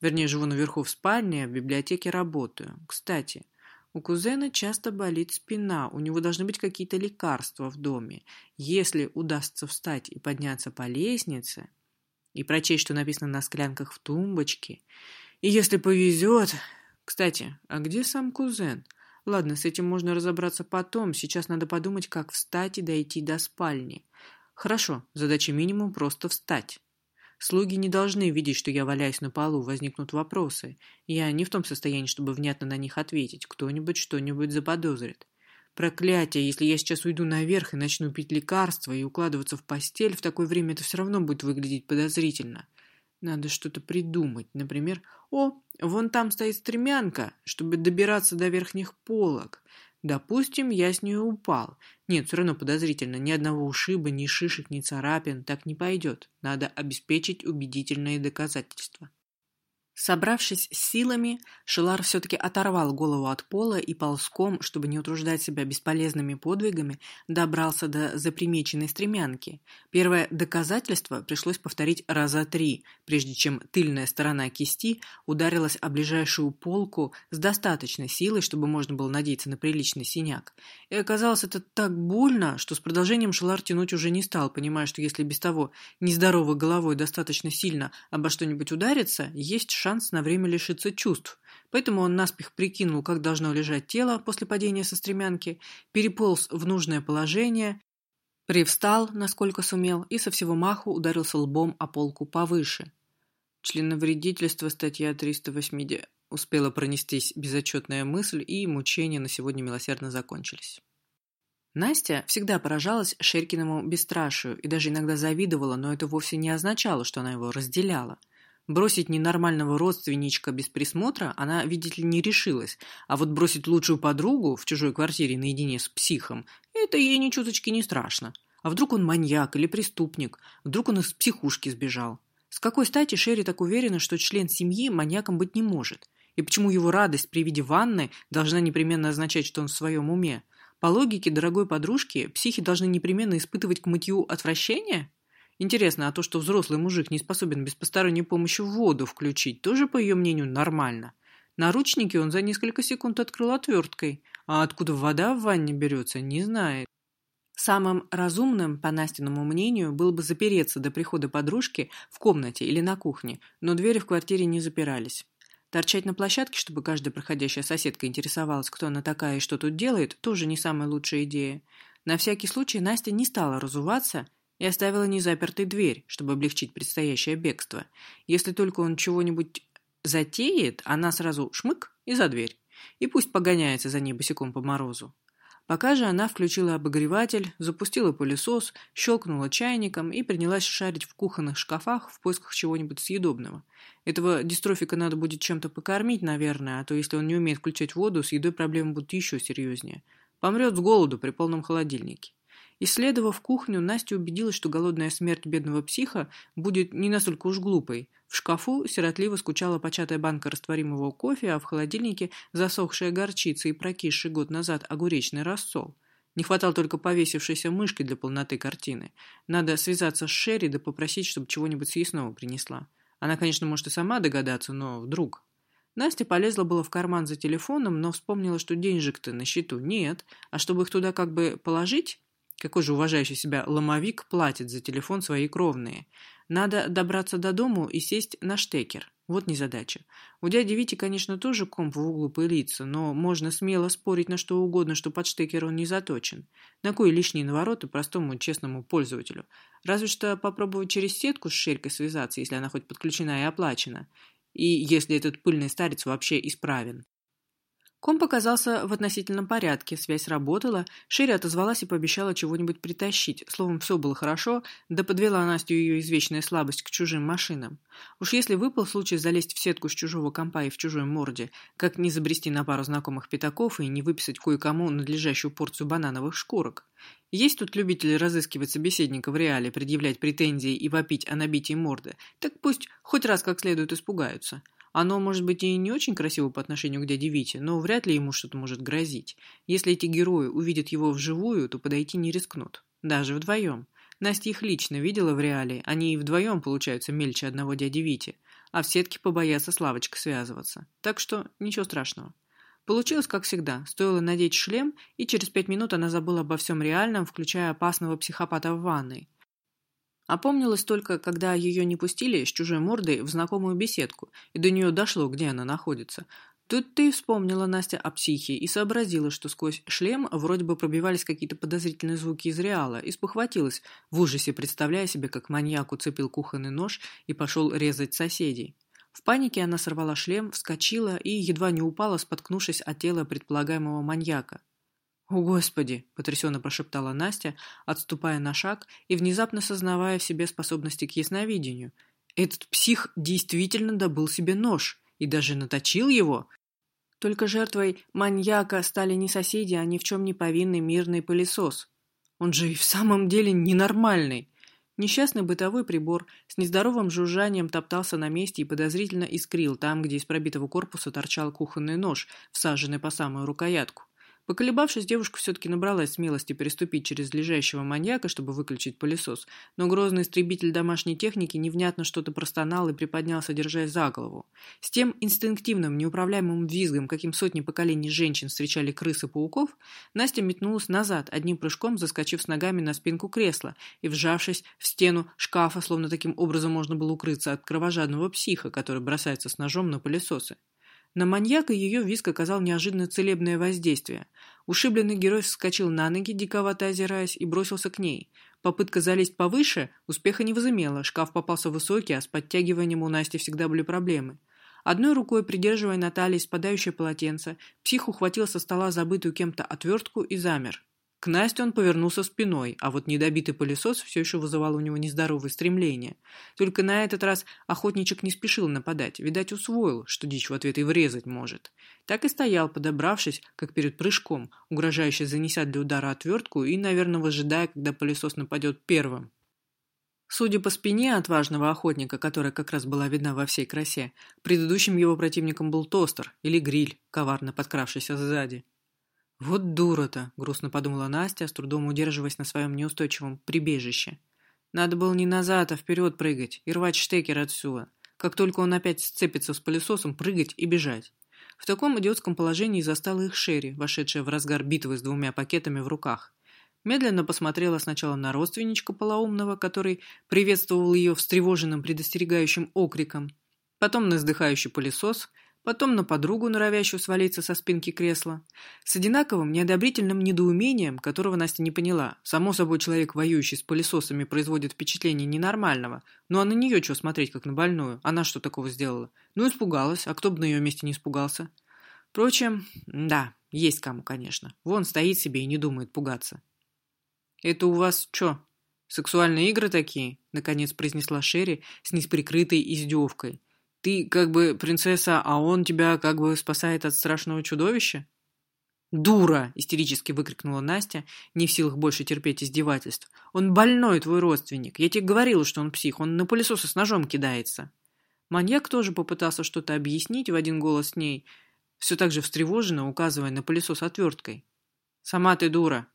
Вернее, живу наверху в спальне, а в библиотеке работаю. Кстати, у кузена часто болит спина, у него должны быть какие-то лекарства в доме. Если удастся встать и подняться по лестнице и прочесть, что написано на склянках в тумбочке, и если повезет... Кстати, а где сам кузен? — Ладно, с этим можно разобраться потом. Сейчас надо подумать, как встать и дойти до спальни. Хорошо, задача минимум просто встать. Слуги не должны видеть, что я валяюсь на полу, возникнут вопросы. Я не в том состоянии, чтобы внятно на них ответить. Кто-нибудь что-нибудь заподозрит. Проклятие, если я сейчас уйду наверх и начну пить лекарства и укладываться в постель, в такое время это все равно будет выглядеть подозрительно. Надо что-то придумать. Например, о, вон там стоит стремянка, чтобы добираться до верхних полок. Допустим, я с нее упал. Нет, все равно подозрительно. Ни одного ушиба, ни шишек, ни царапин. Так не пойдет. Надо обеспечить убедительные доказательства. Собравшись с силами, Шелар все-таки оторвал голову от пола и ползком, чтобы не утруждать себя бесполезными подвигами, добрался до запримеченной стремянки. Первое доказательство пришлось повторить раза три, прежде чем тыльная сторона кисти ударилась о ближайшую полку с достаточной силой, чтобы можно было надеяться на приличный синяк. И оказалось это так больно, что с продолжением Шелар тянуть уже не стал, понимая, что если без того нездоровой головой достаточно сильно обо что-нибудь удариться, есть шанс шанс на время лишиться чувств, поэтому он наспех прикинул, как должно лежать тело после падения со стремянки, переполз в нужное положение, привстал, насколько сумел, и со всего маху ударился лбом о полку повыше. Членовредительство, статья 380, успела пронестись безотчетная мысль, и мучения на сегодня милосердно закончились. Настя всегда поражалась Шеркиному бесстрашию и даже иногда завидовала, но это вовсе не означало, что она его разделяла – Бросить ненормального родственничка без присмотра она, видите ли, не решилась, а вот бросить лучшую подругу в чужой квартире наедине с психом – это ей ни чуточки не страшно. А вдруг он маньяк или преступник? Вдруг он из психушки сбежал? С какой стати Шерри так уверена, что член семьи маньяком быть не может? И почему его радость при виде ванны должна непременно означать, что он в своем уме? По логике дорогой подружки, психи должны непременно испытывать к мытью отвращение? Интересно, а то, что взрослый мужик не способен без посторонней помощи воду включить, тоже, по ее мнению, нормально. Наручники он за несколько секунд открыл отверткой, а откуда вода в ванне берется, не знает. Самым разумным, по Настиному мнению, было бы запереться до прихода подружки в комнате или на кухне, но двери в квартире не запирались. Торчать на площадке, чтобы каждая проходящая соседка интересовалась, кто она такая и что тут делает, тоже не самая лучшая идея. На всякий случай Настя не стала разуваться и оставила незапертой дверь, чтобы облегчить предстоящее бегство. Если только он чего-нибудь затеет, она сразу шмык и за дверь. И пусть погоняется за ней босиком по морозу. Пока же она включила обогреватель, запустила пылесос, щелкнула чайником и принялась шарить в кухонных шкафах в поисках чего-нибудь съедобного. Этого дистрофика надо будет чем-то покормить, наверное, а то если он не умеет включать воду, с едой проблемы будут еще серьезнее. Помрет с голоду при полном холодильнике. Исследовав кухню, Настя убедилась, что голодная смерть бедного психа будет не настолько уж глупой. В шкафу сиротливо скучала початая банка растворимого кофе, а в холодильнике засохшая горчица и прокисший год назад огуречный рассол. Не хватало только повесившейся мышки для полноты картины. Надо связаться с Шерри да попросить, чтобы чего-нибудь съестного принесла. Она, конечно, может и сама догадаться, но вдруг... Настя полезла было в карман за телефоном, но вспомнила, что денежек-то на счету нет, а чтобы их туда как бы положить, какой же уважающий себя ломовик платит за телефон свои кровные? Надо добраться до дому и сесть на штекер. Вот незадача. У дяди Вити, конечно, тоже комп в углу пылится, но можно смело спорить на что угодно, что под штекер он не заточен. На кой лишние навороты простому честному пользователю? Разве что попробовать через сетку с ширкой связаться, если она хоть подключена и оплачена. И если этот пыльный старец вообще исправен. Комп оказался в относительном порядке, связь работала, Шерри отозвалась и пообещала чего-нибудь притащить. Словом, все было хорошо, да подвела Настю ее извечная слабость к чужим машинам. Уж если выпал случай залезть в сетку с чужого компа и в чужой морде, как не забрести на пару знакомых пятаков и не выписать кое-кому надлежащую порцию банановых шкурок. Есть тут любители разыскивать собеседника в реале, предъявлять претензии и вопить о набитии морды, так пусть хоть раз как следует испугаются. Оно, может быть, и не очень красиво по отношению к дяде Вите, но вряд ли ему что-то может грозить. Если эти герои увидят его вживую, то подойти не рискнут. Даже вдвоем. Настя их лично видела в реале, они и вдвоем получаются мельче одного дяди Вити, а в сетке побоятся Славочка связываться. Так что ничего страшного. Получилось, как всегда. Стоило надеть шлем, и через пять минут она забыла обо всем реальном, включая опасного психопата в ванной. Опомнилась только, когда ее не пустили с чужой мордой в знакомую беседку, и до нее дошло, где она находится. Тут ты вспомнила Настя о психе и сообразила, что сквозь шлем вроде бы пробивались какие-то подозрительные звуки из реала, и спохватилась, в ужасе представляя себе, как маньяк уцепил кухонный нож и пошел резать соседей. В панике она сорвала шлем, вскочила и едва не упала, споткнувшись от тела предполагаемого маньяка. «О, Господи!» – потрясенно прошептала Настя, отступая на шаг и внезапно сознавая в себе способности к ясновидению. «Этот псих действительно добыл себе нож и даже наточил его!» Только жертвой маньяка стали не соседи, а ни в чем не повинный мирный пылесос. Он же и в самом деле ненормальный. Несчастный бытовой прибор с нездоровым жужжанием топтался на месте и подозрительно искрил там, где из пробитого корпуса торчал кухонный нож, всаженный по самую рукоятку. Поколебавшись, девушка все-таки набралась смелости переступить через лежащего маньяка, чтобы выключить пылесос, но грозный истребитель домашней техники невнятно что-то простонал и приподнялся, держась за голову. С тем инстинктивным, неуправляемым визгом, каким сотни поколений женщин встречали крысы пауков, Настя метнулась назад, одним прыжком заскочив с ногами на спинку кресла и вжавшись в стену шкафа, словно таким образом можно было укрыться от кровожадного психа, который бросается с ножом на пылесосы. На маньяка ее виск оказал неожиданно целебное воздействие. Ушибленный герой вскочил на ноги, диковато озираясь, и бросился к ней. Попытка залезть повыше успеха не возымела, шкаф попался высокий, а с подтягиванием у Насти всегда были проблемы. Одной рукой, придерживая на спадающее полотенце, псих ухватил со стола забытую кем-то отвертку и замер. К Насте он повернулся спиной, а вот недобитый пылесос все еще вызывал у него нездоровые стремления. Только на этот раз охотничек не спешил нападать, видать, усвоил, что дичь в ответ и врезать может. Так и стоял, подобравшись, как перед прыжком, угрожающе занеся для удара отвертку и, наверное, выжидая, когда пылесос нападет первым. Судя по спине отважного охотника, которая как раз была видна во всей красе, предыдущим его противником был тостер или гриль, коварно подкравшийся сзади. «Вот дура-то!» — грустно подумала Настя, с трудом удерживаясь на своем неустойчивом прибежище. «Надо было не назад, а вперед прыгать и рвать штекер отсюда. Как только он опять сцепится с пылесосом, прыгать и бежать». В таком идиотском положении застала их Шерри, вошедшая в разгар битвы с двумя пакетами в руках. Медленно посмотрела сначала на родственничка полоумного, который приветствовал ее встревоженным предостерегающим окриком, потом на вздыхающий пылесос, потом на подругу, норовящую свалиться со спинки кресла, с одинаковым неодобрительным недоумением, которого Настя не поняла. Само собой, человек, воюющий с пылесосами, производит впечатление ненормального, ну а на нее что смотреть, как на больную? Она что такого сделала? Ну, испугалась, а кто бы на ее месте не испугался? Впрочем, да, есть кому, конечно. Вон стоит себе и не думает пугаться. «Это у вас что, сексуальные игры такие?» — наконец произнесла Шерри с несприкрытой издевкой — ты как бы принцесса, а он тебя как бы спасает от страшного чудовища? «Дура!» – истерически выкрикнула Настя, не в силах больше терпеть издевательств. «Он больной, твой родственник. Я тебе говорила, что он псих. Он на пылесосы с ножом кидается». Маньяк тоже попытался что-то объяснить в один голос с ней, все так же встревоженно, указывая на пылесос отверткой. «Сама ты дура!»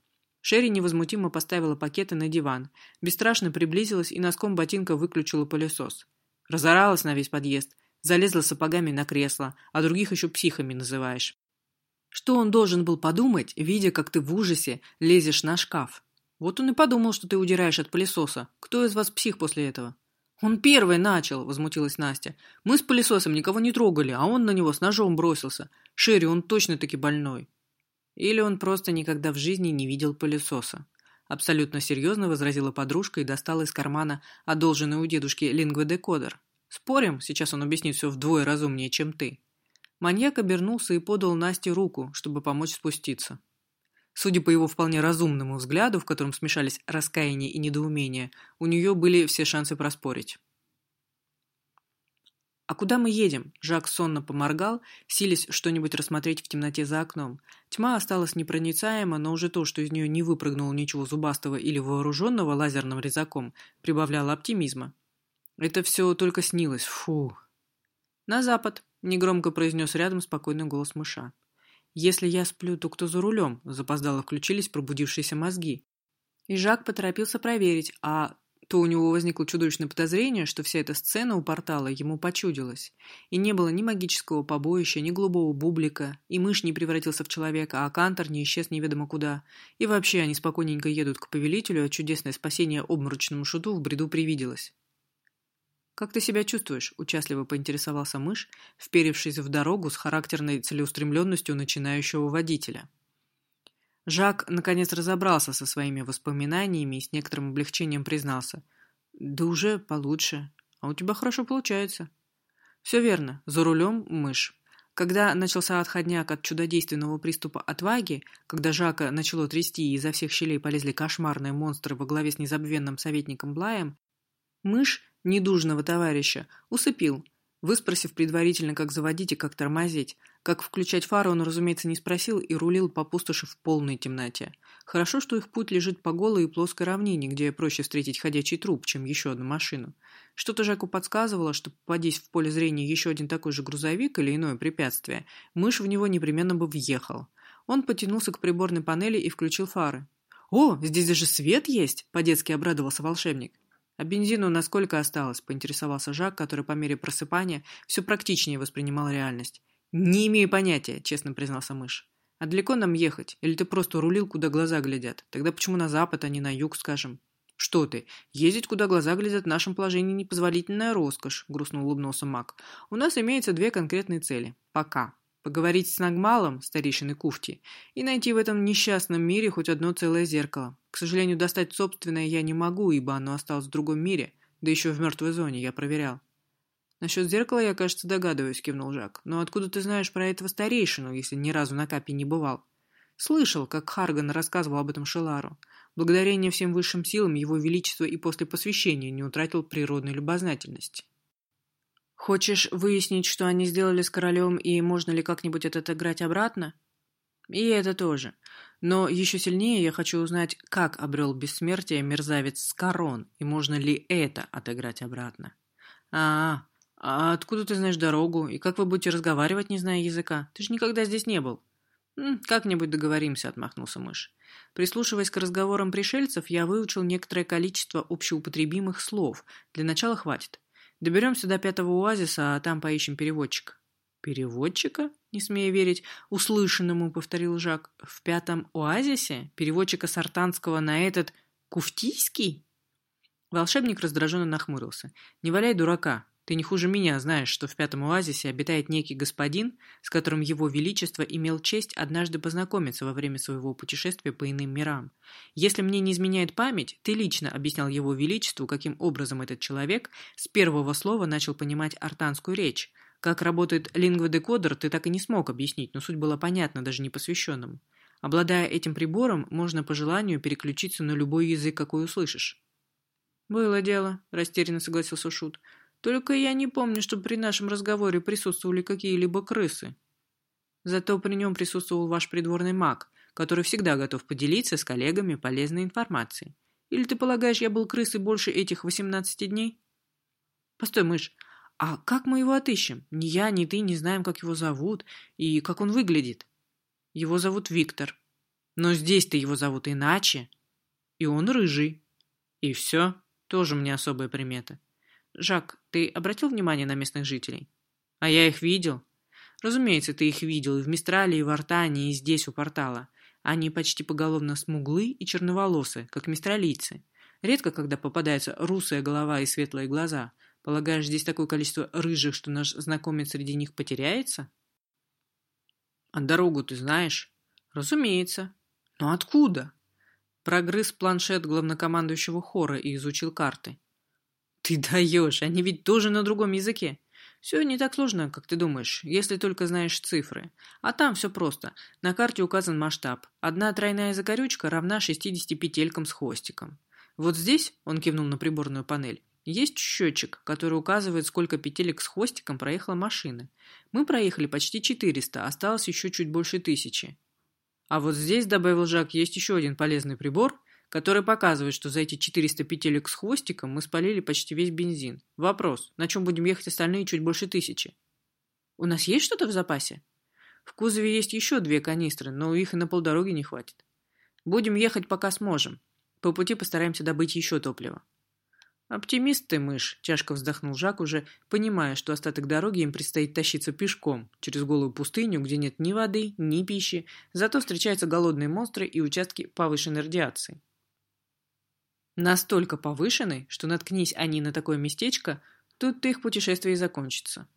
Шерри невозмутимо поставила пакеты на диван, бесстрашно приблизилась и носком ботинка выключила пылесос. Разоралась на весь подъезд, залезла сапогами на кресло, а других еще психами называешь. Что он должен был подумать, видя, как ты в ужасе лезешь на шкаф? Вот он и подумал, что ты удираешь от пылесоса. Кто из вас псих после этого? «Он первый начал!» – возмутилась Настя. «Мы с пылесосом никого не трогали, а он на него с ножом бросился. Шерри, он точно-таки больной». Или он просто никогда в жизни не видел пылесоса. Абсолютно серьезно возразила подружка и достала из кармана одолженный у дедушки лингводекодер. «Спорим, сейчас он объяснит все вдвое разумнее, чем ты». Маньяк обернулся и подал Насте руку, чтобы помочь спуститься. Судя по его вполне разумному взгляду, в котором смешались раскаяние и недоумение, у нее были все шансы проспорить. «А куда мы едем?» Жак сонно поморгал, силясь что-нибудь рассмотреть в темноте за окном. Тьма осталась непроницаема, но уже то, что из нее не выпрыгнуло ничего зубастого или вооруженного лазерным резаком, прибавляло оптимизма. Это все только снилось. Фу. «На запад», — негромко произнес рядом спокойный голос мыша. «Если я сплю, то кто за рулем?» – запоздало включились пробудившиеся мозги. И Жак поторопился проверить, а то у него возникло чудовищное подозрение, что вся эта сцена у портала ему почудилась. И не было ни магического побоища, ни голубого бублика, и мышь не превратился в человека, а Кантор не исчез неведомо куда. И вообще они спокойненько едут к повелителю, а чудесное спасение обморочному шуту в бреду привиделось. «Как ты себя чувствуешь?» – участливо поинтересовался мышь, вперевшись в дорогу с характерной целеустремленностью начинающего водителя. Жак, наконец, разобрался со своими воспоминаниями и с некоторым облегчением признался. «Да уже получше. А у тебя хорошо получается». «Все верно. За рулем мышь. Когда начался отходняк от чудодейственного приступа отваги, когда Жака начало трясти и изо всех щелей полезли кошмарные монстры во главе с незабвенным советником Блаем, мышь недужного товарища, усыпил, выспросив предварительно, как заводить и как тормозить. Как включать фары он, разумеется, не спросил и рулил по пустоши в полной темноте. Хорошо, что их путь лежит по голой и плоской равнине, где проще встретить ходячий труп, чем еще одну машину. Что-то Жаку подсказывало, что попадись в поле зрения еще один такой же грузовик или иное препятствие, мышь в него непременно бы въехал. Он потянулся к приборной панели и включил фары. «О, здесь даже свет есть!» – по-детски обрадовался волшебник. «А бензину насколько осталось?» – поинтересовался Жак, который по мере просыпания все практичнее воспринимал реальность. «Не имею понятия», – честно признался мышь. «А далеко нам ехать? Или ты просто рулил, куда глаза глядят? Тогда почему на запад, а не на юг, скажем?» «Что ты? Ездить, куда глаза глядят, в нашем положении непозволительная роскошь», – грустно улыбнулся маг. «У нас имеется две конкретные цели. Пока поговорить с Нагмалом, старейшиной Куфти, и найти в этом несчастном мире хоть одно целое зеркало. К сожалению, достать собственное я не могу, ибо оно осталось в другом мире, да еще в мертвой зоне, я проверял. «Насчет зеркала я, кажется, догадываюсь», — кивнул Жак. «Но откуда ты знаешь про этого старейшину, если ни разу на капе не бывал?» «Слышал, как Харган рассказывал об этом Шелару. Благодарение всем высшим силам его величество и после посвящения не утратил природной любознательности». Хочешь выяснить, что они сделали с королем и можно ли как-нибудь это отыграть обратно? И это тоже. Но еще сильнее я хочу узнать, как обрел бессмертие мерзавец Скорон, и можно ли это отыграть обратно. А, а откуда ты знаешь дорогу, и как вы будете разговаривать, не зная языка? Ты же никогда здесь не был. «Как-нибудь договоримся», — отмахнулся мышь. Прислушиваясь к разговорам пришельцев, я выучил некоторое количество общеупотребимых слов. Для начала хватит. Доберемся до пятого оазиса, а там поищем переводчика». «Переводчика?» — не смея верить, услышанному, повторил Жак. «В пятом оазисе? Переводчика сартанского на этот куфтийский?» Волшебник раздраженно нахмурился. «Не валяй дурака. Ты не хуже меня знаешь, что в Пятом Оазисе обитает некий господин, с которым его величество имел честь однажды познакомиться во время своего путешествия по иным мирам. Если мне не изменяет память, ты лично объяснял его величеству, каким образом этот человек с первого слова начал понимать артанскую речь. Как работает лингводекодер, ты так и не смог объяснить, но суть была понятна даже непосвященному. Обладая этим прибором, можно по желанию переключиться на любой язык, какой услышишь. «Было дело», – растерянно согласился Шут. Только я не помню, чтобы при нашем разговоре присутствовали какие-либо крысы. Зато при нем присутствовал ваш придворный маг, который всегда готов поделиться с коллегами полезной информацией. Или ты полагаешь, я был крысой больше этих 18 дней? Постой, мышь, а как мы его отыщем? Ни я, ни ты не знаем, как его зовут и как он выглядит. Его зовут Виктор. Но здесь-то его зовут иначе. И он рыжий. И все, тоже мне особая примета. Жак, ты обратил внимание на местных жителей? А я их видел. Разумеется, ты их видел и в Мистрале, и в Артане, и здесь, у портала. Они почти поголовно смуглы и черноволосы, как мистралийцы. Редко, когда попадается русая голова и светлые глаза. Полагаешь, здесь такое количество рыжих, что наш знакомец среди них потеряется? А дорогу ты знаешь? Разумеется. Но откуда? Прогрыз планшет главнокомандующего хора и изучил карты. Ты даешь, они ведь тоже на другом языке. Все не так сложно, как ты думаешь, если только знаешь цифры. А там все просто. На карте указан масштаб. Одна тройная закорючка равна 60 петелькам с хвостиком. Вот здесь, он кивнул на приборную панель, есть счетчик, который указывает, сколько петелек с хвостиком проехала машина. Мы проехали почти 400, осталось еще чуть больше тысячи. А вот здесь, добавил Жак, есть еще один полезный прибор, который показывает, что за эти 400 петелек с хвостиком мы спалили почти весь бензин. Вопрос, на чем будем ехать остальные чуть больше тысячи? У нас есть что-то в запасе? В кузове есть еще две канистры, но их и на полдороги не хватит. Будем ехать, пока сможем. По пути постараемся добыть еще топливо. «Оптимист ты, мышь!» – тяжко вздохнул Жак, уже понимая, что остаток дороги им предстоит тащиться пешком через голую пустыню, где нет ни воды, ни пищи, зато встречаются голодные монстры и участки повышенной радиации. Настолько повышенной, что наткнись они на такое местечко, тут их путешествие и закончится.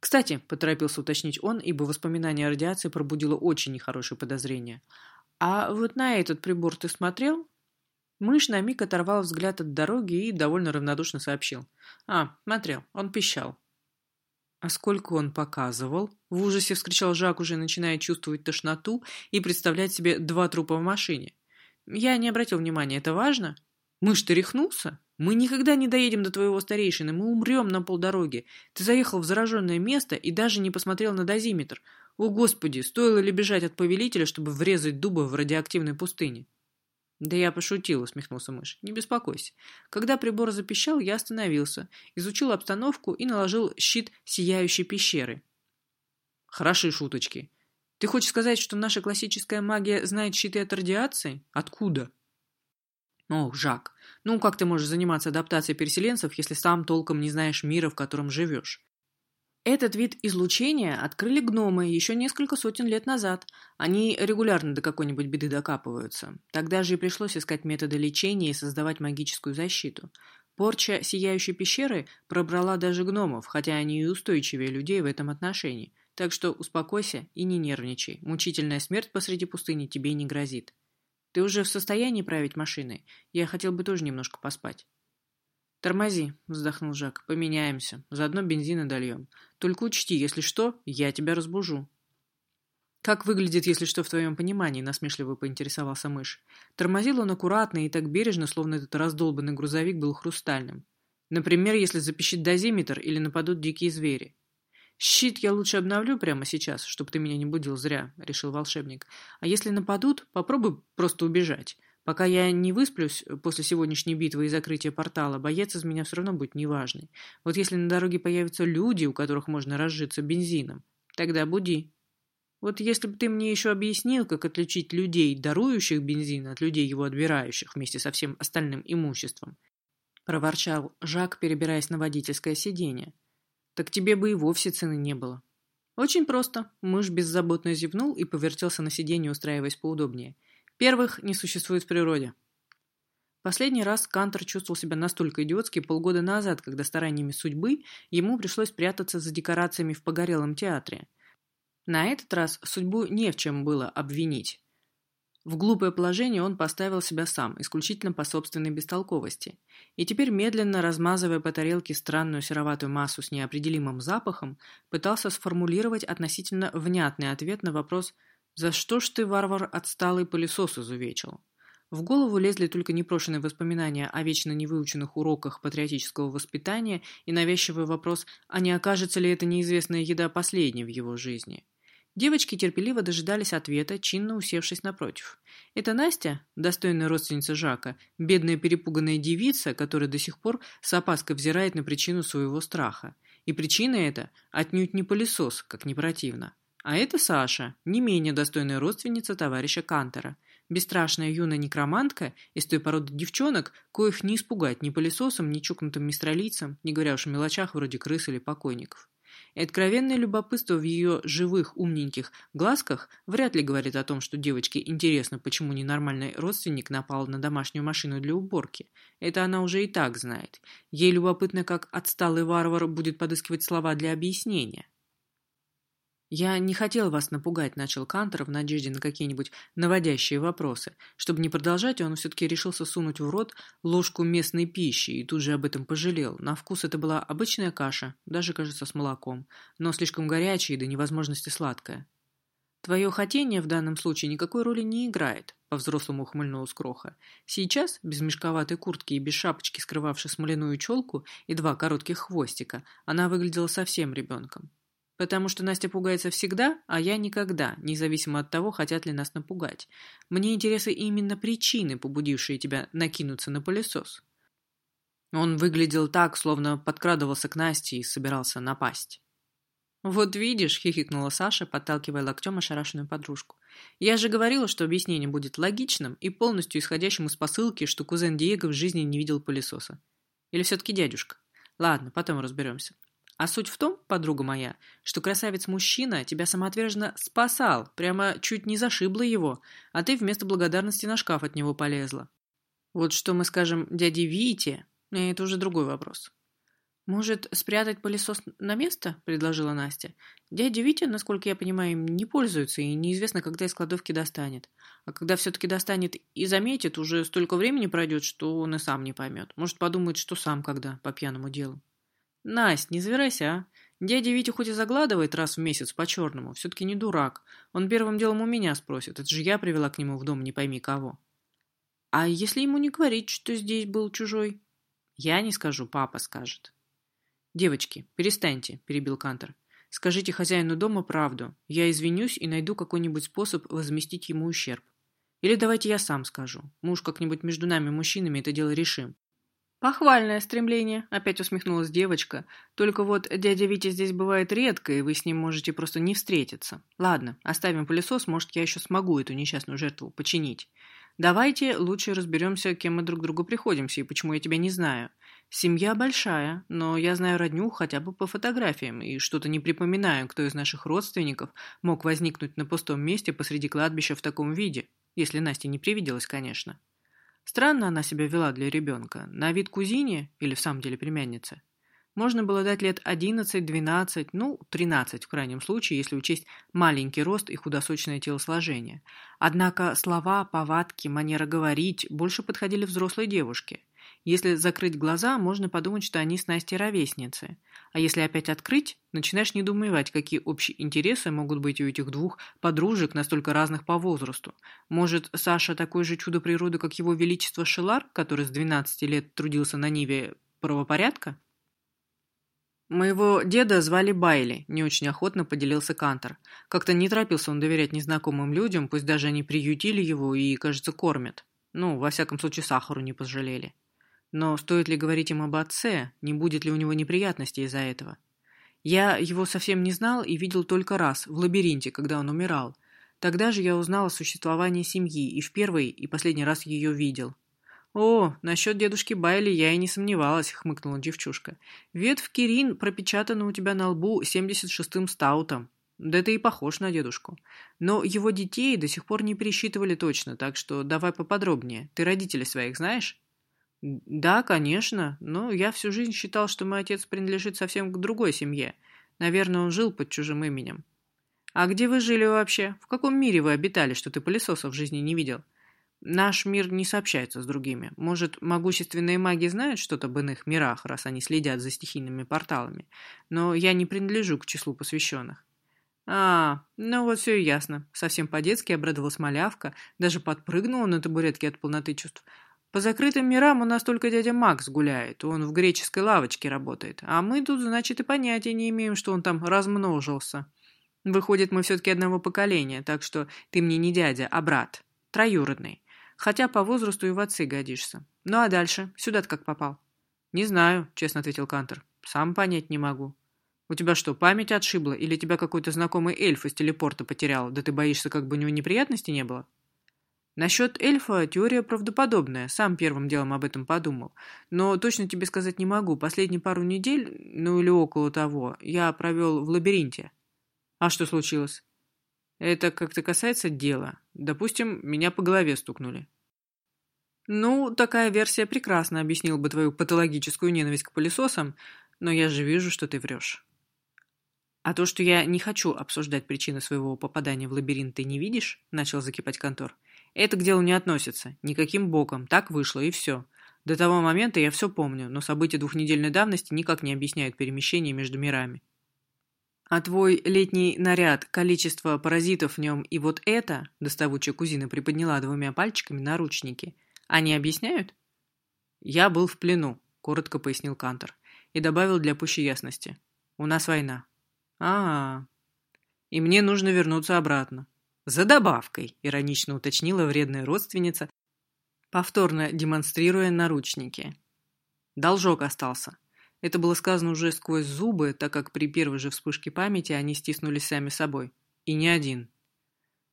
Кстати, поторопился уточнить он, ибо воспоминание о радиации пробудило очень нехорошее подозрение. А вот на этот прибор ты смотрел? Мышь на миг оторвал взгляд от дороги и довольно равнодушно сообщил. А, смотрел, он пищал. «А сколько он показывал?» В ужасе вскричал Жак, уже начиная чувствовать тошноту и представлять себе два трупа в машине. «Я не обратил внимания, это важно?» «Мышь, ты рехнулся? Мы никогда не доедем до твоего старейшины, мы умрем на полдороги. Ты заехал в зараженное место и даже не посмотрел на дозиметр. О, Господи, стоило ли бежать от повелителя, чтобы врезать дуба в радиоактивной пустыне?» «Да я пошутил», — усмехнулся мышь. «Не беспокойся. Когда прибор запищал, я остановился, изучил обстановку и наложил щит сияющей пещеры». «Хороши шуточки. Ты хочешь сказать, что наша классическая магия знает щиты от радиации? Откуда?» Ох, Жак, ну как ты можешь заниматься адаптацией переселенцев, если сам толком не знаешь мира, в котором живешь? Этот вид излучения открыли гномы еще несколько сотен лет назад. Они регулярно до какой-нибудь беды докапываются. Тогда же и пришлось искать методы лечения и создавать магическую защиту. Порча сияющей пещеры пробрала даже гномов, хотя они и устойчивее людей в этом отношении. Так что успокойся и не нервничай. Мучительная смерть посреди пустыни тебе не грозит. Ты уже в состоянии править машиной? Я хотел бы тоже немножко поспать. «Тормози», — вздохнул Жак. «Поменяемся. Заодно бензина дольем. Только учти, если что, я тебя разбужу». «Как выглядит, если что, в твоем понимании?» — насмешливо поинтересовался мышь. Тормозил он аккуратно и так бережно, словно этот раздолбанный грузовик был хрустальным. Например, если запищит дозиметр или нападут дикие звери. «Щит я лучше обновлю прямо сейчас, чтобы ты меня не будил зря», — решил волшебник. «А если нападут, попробуй просто убежать. Пока я не высплюсь после сегодняшней битвы и закрытия портала, боец из меня все равно будет неважный. Вот если на дороге появятся люди, у которых можно разжиться бензином, тогда буди». Вот если бы ты мне еще объяснил, как отличить людей, дарующих бензин, от людей, его отбирающих, вместе со всем остальным имуществом, — проворчал Жак, перебираясь на водительское сиденье. Так тебе бы и вовсе цены не было. Очень просто. Мышь беззаботно зевнул и повертелся на сиденье, устраиваясь поудобнее. Первых не существует в природе. Последний раз Кантор чувствовал себя настолько идиотски полгода назад, когда стараниями судьбы ему пришлось прятаться за декорациями в погорелом театре. На этот раз судьбу не в чем было обвинить. В глупое положение он поставил себя сам, исключительно по собственной бестолковости. И теперь, медленно размазывая по тарелке странную сероватую массу с неопределимым запахом, пытался сформулировать относительно внятный ответ на вопрос «За что ж ты, варвар, отсталый пылесос изувечил?». В голову лезли только непрошенные воспоминания о вечно невыученных уроках патриотического воспитания и навязчивый вопрос, а не окажется ли это неизвестная еда последней в его жизни. Девочки терпеливо дожидались ответа, чинно усевшись напротив. Это Настя, достойная родственница Жака, бедная перепуганная девица, которая до сих пор с опаской взирает на причину своего страха. И причина эта отнюдь не пылесос, как не противно. А это Саша, не менее достойная родственница товарища Кантера, бесстрашная юная некромантка из той породы девчонок, коих не испугать ни пылесосом, ни чукнутым мистралийцем, не говоря уж о мелочах вроде крыс или покойников. И откровенное любопытство в ее живых, умненьких глазках вряд ли говорит о том, что девочке интересно, почему ненормальный родственник напал на домашнюю машину для уборки. Это она уже и так знает. Ей любопытно, как отсталый варвар будет подыскивать слова для объяснения. «Я не хотел вас напугать», — начал Кантор в надежде на какие-нибудь наводящие вопросы. Чтобы не продолжать, он все-таки решился сунуть в рот ложку местной пищи и тут же об этом пожалел. На вкус это была обычная каша, даже, кажется, с молоком, но слишком горячая и до невозможности сладкая. «Твое хотение в данном случае никакой роли не играет», — по-взрослому ухмыльнулась Кроха. Сейчас, без мешковатой куртки и без шапочки, скрывавшей смоляную челку и два коротких хвостика, она выглядела совсем ребенком. Потому что Настя пугается всегда, а я никогда, независимо от того, хотят ли нас напугать. Мне интересны именно причины, побудившие тебя накинуться на пылесос. Он выглядел так, словно подкрадывался к Насте и собирался напасть. «Вот видишь», — хихикнула Саша, подталкивая локтем ошарашенную подружку. «Я же говорила, что объяснение будет логичным и полностью исходящим из посылки, что кузен Диего в жизни не видел пылесоса. Или все-таки дядюшка? Ладно, потом разберемся. А суть в том, подруга моя, что красавец-мужчина тебя самоотверженно спасал, прямо чуть не зашибла его, а ты вместо благодарности на шкаф от него полезла. Вот что мы скажем дяде Вите, это уже другой вопрос. «Может, спрятать пылесос на место?» – предложила Настя. «Дядя Витя, насколько я понимаю, им не пользуется и неизвестно, когда из кладовки достанет. А когда все-таки достанет и заметит, уже столько времени пройдет, что он и сам не поймет. Может, подумает, что сам когда, по пьяному делу». Насть, не завирайся, а. Дядя Витя хоть и загладывает раз в месяц по-черному, все-таки не дурак. Он первым делом у меня спросит. Это же я привела к нему в дом не пойми кого. А если ему не говорить, что здесь был чужой? Я не скажу, папа скажет. Девочки, перестаньте, перебил Кантор. Скажите хозяину дома правду. Я извинюсь и найду какой-нибудь способ возместить ему ущерб. Или давайте я сам скажу. Мы уж как-нибудь между нами, мужчинами, это дело решим. «Похвальное стремление», — опять усмехнулась девочка. «Только вот дядя Витя здесь бывает редко, и вы с ним можете просто не встретиться. Ладно, оставим пылесос, может, я еще смогу эту несчастную жертву починить. Давайте лучше разберемся, кем мы друг другу приходимся и почему я тебя не знаю. Семья большая, но я знаю родню хотя бы по фотографиям и что-то не припоминаю, кто из наших родственников мог возникнуть на пустом месте посреди кладбища в таком виде, если Насте не привиделось, конечно». Странно она себя вела для ребенка. На вид кузине, или в самом деле племяннице, можно было дать лет 11-12, ну, 13 в крайнем случае, если учесть маленький рост и худосочное телосложение. Однако слова, повадки, манера говорить больше подходили взрослой девушке – если закрыть глаза, можно подумать, что они с Настей ровесницы. А если опять открыть, начинаешь недоумевать, какие общие интересы могут быть у этих двух подружек, настолько разных по возрасту. Может, Саша такой же чудо природы, как его величество Шелар, который с 12 лет трудился на Ниве правопорядка? «Моего деда звали Байли», – не очень охотно поделился Кантор. Как-то не торопился он доверять незнакомым людям, пусть даже они приютили его и, кажется, кормят. Ну, во всяком случае, сахару не пожалели. Но стоит ли говорить им об отце, не будет ли у него неприятностей из-за этого? Я его совсем не знал и видел только раз, в лабиринте, когда он умирал. Тогда же я узнал о существовании семьи и в первый и последний раз ее видел. «О, насчет дедушки Байли я и не сомневалась», — хмыкнула девчушка. «Ветвь Кирин пропечатана у тебя на лбу 76-м стаутом. Да ты и похож на дедушку. Но его детей до сих пор не пересчитывали точно, так что давай поподробнее. Ты родителей своих знаешь?» «Да, конечно, но я всю жизнь считал, что мой отец принадлежит совсем к другой семье. Наверное, он жил под чужим именем». «А где вы жили вообще? В каком мире вы обитали, что ты пылесосов в жизни не видел?» «Наш мир не сообщается с другими. Может, могущественные маги знают что-то об иных мирах, раз они следят за стихийными порталами. Но я не принадлежу к числу посвященных». «А, ну вот все и ясно». Совсем по-детски обрадовалась малявка, даже подпрыгнула на табуретке от полноты чувств. По закрытым мирам у нас только дядя Макс гуляет, он в греческой лавочке работает, а мы тут, значит, и понятия не имеем, что он там размножился. Выходит, мы все-таки одного поколения, так что ты мне не дядя, а брат, троюродный, хотя по возрасту и в отцы годишься. Ну а дальше? Сюда-то как попал? Не знаю, честно ответил Кантер, сам понять не могу. У тебя что, память отшибла, или тебя какой-то знакомый эльф из телепорта потерял, да ты боишься, как бы у него неприятностей не было? Насчет эльфа теория правдоподобная, сам первым делом об этом подумал. Но точно тебе сказать не могу. Последние пару недель, ну или около того, я провел в лабиринте. А что случилось? Это как-то касается дела. Допустим, меня по голове стукнули. Ну, такая версия прекрасно объяснила бы твою патологическую ненависть к пылесосам, но я же вижу, что ты врешь. А то, что я не хочу обсуждать причины своего попадания в лабиринт, ты не видишь? Начал закипать контор. Это к делу не относится. Никаким боком. Так вышло, и все. До того момента я все помню, но события двухнедельной давности никак не объясняют перемещение между мирами. А твой летний наряд, количество паразитов в нем и вот это, доставучая кузина приподняла двумя пальчиками наручники, они объясняют? Я был в плену, коротко пояснил Кантор. И добавил для пущей ясности. У нас война. А, -а, -а. И мне нужно вернуться обратно. «За добавкой», — иронично уточнила вредная родственница, повторно демонстрируя наручники. Должок остался. Это было сказано уже сквозь зубы, так как при первой же вспышке памяти они стиснулись сами собой. И не один.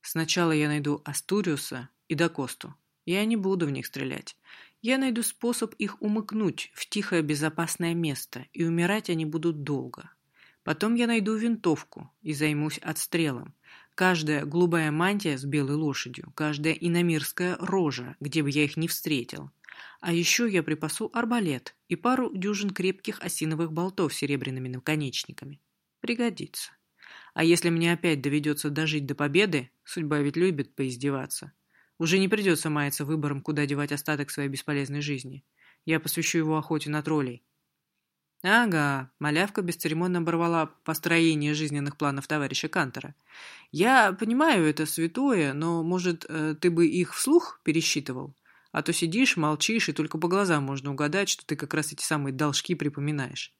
Сначала я найду Астуриуса и Дакосту. Я не буду в них стрелять. Я найду способ их умыкнуть в тихое безопасное место, и умирать они будут долго. Потом я найду винтовку и займусь отстрелом. Каждая голубая мантия с белой лошадью, каждая иномирская рожа, где бы я их не встретил. А еще я припасу арбалет и пару дюжин крепких осиновых болтов с серебряными наконечниками. Пригодится. А если мне опять доведется дожить до победы, судьба ведь любит поиздеваться, уже не придется маяться выбором, куда девать остаток своей бесполезной жизни. Я посвящу его охоте на троллей. Ага, малявка бесцеремонно оборвала построение жизненных планов товарища Кантера. Я понимаю, это святое, но, может, э, ты бы их вслух пересчитывал? А то сидишь, молчишь, и только по глазам можно угадать, что ты как раз эти самые должки припоминаешь.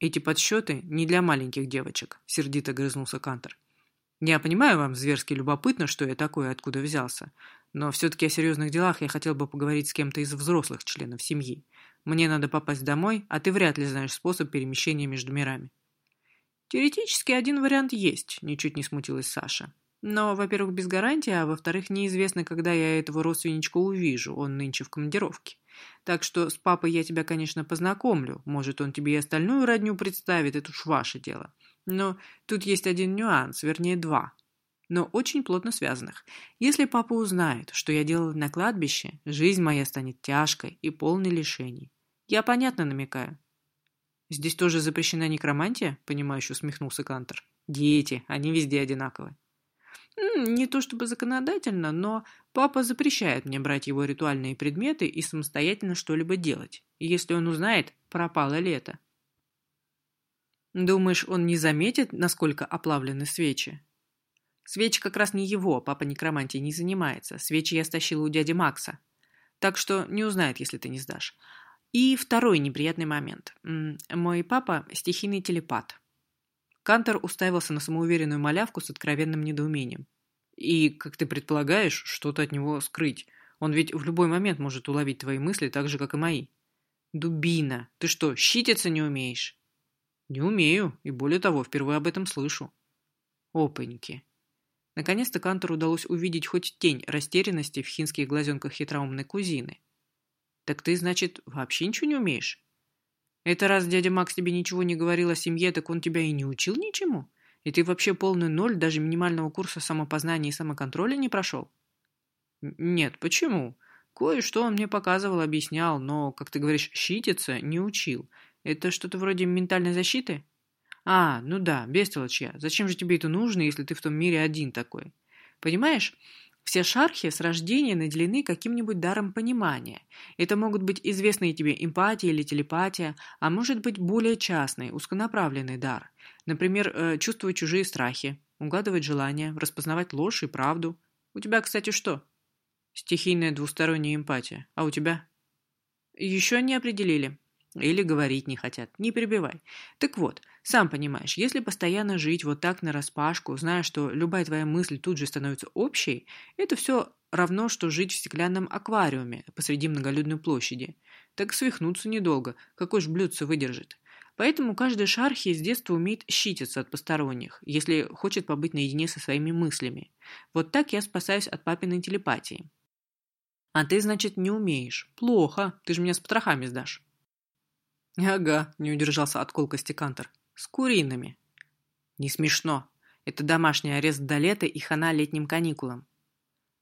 Эти подсчеты не для маленьких девочек, сердито грызнулся Кантер. Я понимаю, вам зверски любопытно, что я такое, откуда взялся, но все-таки о серьезных делах я хотел бы поговорить с кем-то из взрослых членов семьи. Мне надо попасть домой, а ты вряд ли знаешь способ перемещения между мирами. Теоретически один вариант есть, ничуть не смутилась Саша. Но, во-первых, без гарантии, а во-вторых, неизвестно, когда я этого родственничка увижу, он нынче в командировке. Так что с папой я тебя, конечно, познакомлю, может, он тебе и остальную родню представит, это уж ваше дело. Но тут есть один нюанс, вернее, два но очень плотно связанных. Если папа узнает, что я делала на кладбище, жизнь моя станет тяжкой и полной лишений. Я понятно намекаю. Здесь тоже запрещена некромантия, понимающе усмехнулся Кантер. Дети, они везде одинаковы. Не то чтобы законодательно, но папа запрещает мне брать его ритуальные предметы и самостоятельно что-либо делать. если он узнает, пропало ли это. Думаешь, он не заметит, насколько оплавлены свечи? Свечи как раз не его, папа некромантией не занимается. Свечи я стащила у дяди Макса. Так что не узнает, если ты не сдашь. И второй неприятный момент. Мой папа – стихийный телепат. Кантор уставился на самоуверенную малявку с откровенным недоумением. И, как ты предполагаешь, что-то от него скрыть. Он ведь в любой момент может уловить твои мысли так же, как и мои. Дубина, ты что, щититься не умеешь? Не умею, и более того, впервые об этом слышу. Опаньки. Наконец-то Кантору удалось увидеть хоть тень растерянности в хинских глазенках хитроумной кузины. «Так ты, значит, вообще ничего не умеешь?» «Это раз дядя Макс тебе ничего не говорил о семье, так он тебя и не учил ничему? И ты вообще полный ноль даже минимального курса самопознания и самоконтроля не прошел?» «Нет, почему? Кое-что он мне показывал, объяснял, но, как ты говоришь, щититься не учил. Это что-то вроде ментальной защиты?» А, ну да, бестолочь я. Зачем же тебе это нужно, если ты в том мире один такой? Понимаешь, все шархи с рождения наделены каким-нибудь даром понимания. Это могут быть известные тебе эмпатия или телепатия, а может быть более частный, узконаправленный дар. Например, э, чувствовать чужие страхи, угадывать желания, распознавать ложь и правду. У тебя, кстати, что? Стихийная двусторонняя эмпатия. А у тебя? Еще не определили. Или говорить не хотят. Не перебивай. Так вот, сам понимаешь, если постоянно жить вот так нараспашку, зная, что любая твоя мысль тут же становится общей, это все равно, что жить в стеклянном аквариуме посреди многолюдной площади. Так свихнуться недолго, какой ж блюдце выдержит. Поэтому каждый шархи с детства умеет щититься от посторонних, если хочет побыть наедине со своими мыслями. Вот так я спасаюсь от папиной телепатии. А ты, значит, не умеешь. Плохо, ты же меня с потрохами сдашь. Ага, не удержался от колкости Кантор. С куриными. Не смешно. Это домашний арест до лета и хана летним каникулам.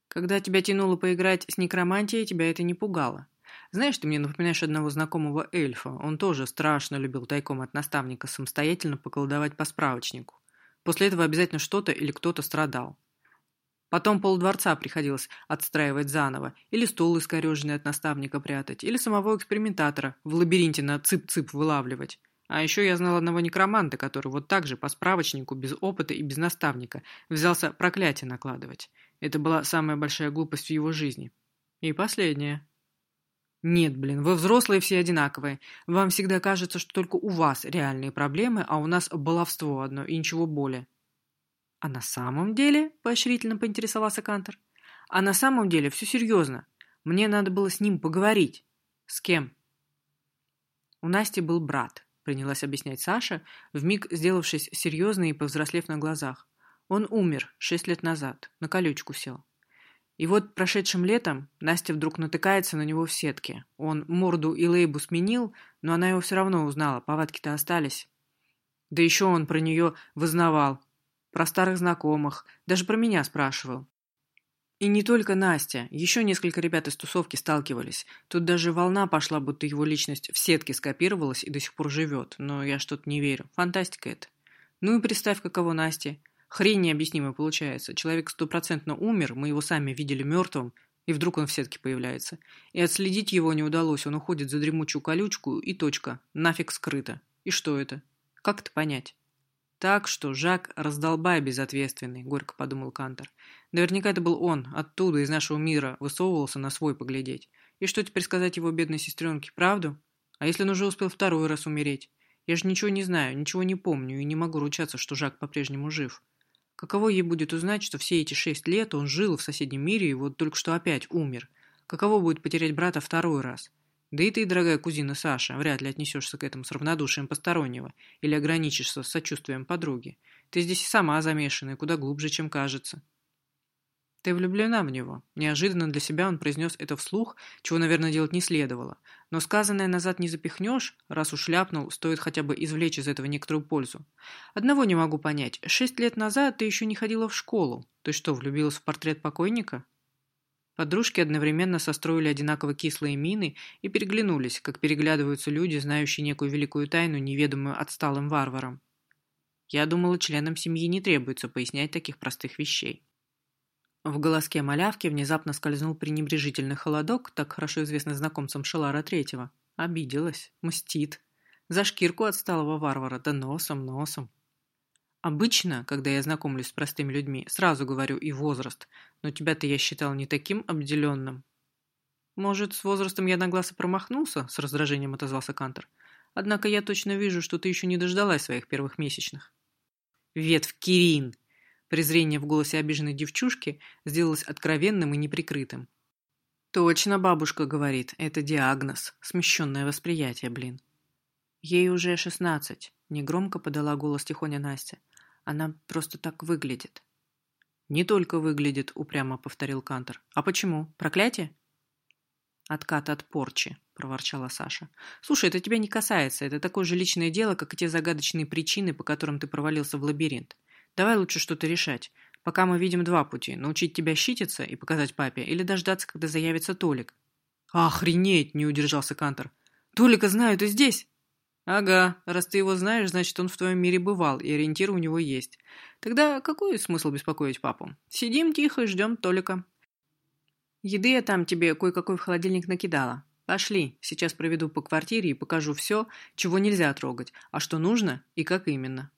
Когда тебя тянуло поиграть с некромантией, тебя это не пугало. Знаешь, ты мне напоминаешь одного знакомого эльфа. Он тоже страшно любил тайком от наставника самостоятельно поколдовать по справочнику. После этого обязательно что-то или кто-то страдал. Потом полдворца приходилось отстраивать заново, или стол искореженный от наставника прятать, или самого экспериментатора в лабиринте на цып-цып вылавливать. А еще я знал одного некроманта, который вот так же по справочнику, без опыта и без наставника, взялся проклятие накладывать. Это была самая большая глупость в его жизни. И последняя. Нет, блин, вы взрослые все одинаковые. Вам всегда кажется, что только у вас реальные проблемы, а у нас баловство одно и ничего более. А на самом деле, поощрительно поинтересовался Кантор, а на самом деле все серьезно. Мне надо было с ним поговорить. С кем? У Насти был брат, принялась объяснять Саша, вмиг сделавшись серьезной и повзрослев на глазах. Он умер шесть лет назад, на колючку сел. И вот прошедшим летом Настя вдруг натыкается на него в сетке. Он морду и лейбу сменил, но она его все равно узнала, повадки-то остались. Да еще он про нее вызнавал, про старых знакомых, даже про меня спрашивал. И не только Настя, еще несколько ребят из тусовки сталкивались. Тут даже волна пошла, будто его личность в сетке скопировалась и до сих пор живет, но я что-то не верю. Фантастика это. Ну и представь, каково Насте. Хрень необъяснимая получается. Человек стопроцентно умер, мы его сами видели мертвым, и вдруг он в сетке появляется. И отследить его не удалось, он уходит за дремучую колючку, и точка. Нафиг скрыто. И что это? Как это понять? Так что Жак раздолбай безответственный, горько подумал Кантор. Наверняка это был он, оттуда, из нашего мира, высовывался на свой поглядеть. И что теперь сказать его бедной сестренке, правду? А если он уже успел второй раз умереть? Я же ничего не знаю, ничего не помню и не могу ручаться, что Жак по-прежнему жив. Каково ей будет узнать, что все эти шесть лет он жил в соседнем мире и вот только что опять умер? Каково будет потерять брата второй раз? Да и ты, дорогая кузина Саша, вряд ли отнесешься к этому с равнодушием постороннего или ограничишься сочувствием подруги. Ты здесь и сама замешана, и куда глубже, чем кажется. «Ты влюблена в него». Неожиданно для себя он произнес это вслух, чего, наверное, делать не следовало. Но сказанное назад не запихнешь, раз уж ляпнул, стоит хотя бы извлечь из этого некоторую пользу. Одного не могу понять. Шесть лет назад ты еще не ходила в школу. Ты что, влюбилась в портрет покойника? Подружки одновременно состроили одинаково кислые мины и переглянулись, как переглядываются люди, знающие некую великую тайну, неведомую отсталым варварам. Я думала, членам семьи не требуется пояснять таких простых вещей. В голоске малявки внезапно скользнул пренебрежительный холодок, так хорошо известный знакомцам Шелара Третьего. Обиделась, мстит. За шкирку отсталого варвара, да носом, носом. Обычно, когда я знакомлюсь с простыми людьми, сразу говорю и возраст, но тебя-то я считал не таким обделенным. Может, с возрастом я на глаз и промахнулся, с раздражением отозвался Кантор. Однако я точно вижу, что ты еще не дождалась своих первых месячных. Ветвь Кирин! Презрение в голосе обиженной девчушки сделалось откровенным и неприкрытым. «Точно бабушка говорит, это диагноз, смещенное восприятие, блин». «Ей уже шестнадцать», — негромко подала голос тихоня Настя. «Она просто так выглядит». «Не только выглядит», — упрямо повторил Кантор. «А почему? Проклятие?» «Откат от порчи», — проворчала Саша. «Слушай, это тебя не касается. Это такое же личное дело, как и те загадочные причины, по которым ты провалился в лабиринт. Давай лучше что-то решать. Пока мы видим два пути. Научить тебя щититься и показать папе, или дождаться, когда заявится Толик. Охренеть, не удержался Кантор. Толика знают и здесь. Ага, раз ты его знаешь, значит, он в твоем мире бывал, и ориентир у него есть. Тогда какой смысл беспокоить папу? Сидим тихо и ждем Толика. Еды я там тебе кое-какой в холодильник накидала. Пошли, сейчас проведу по квартире и покажу все, чего нельзя трогать, а что нужно и как именно.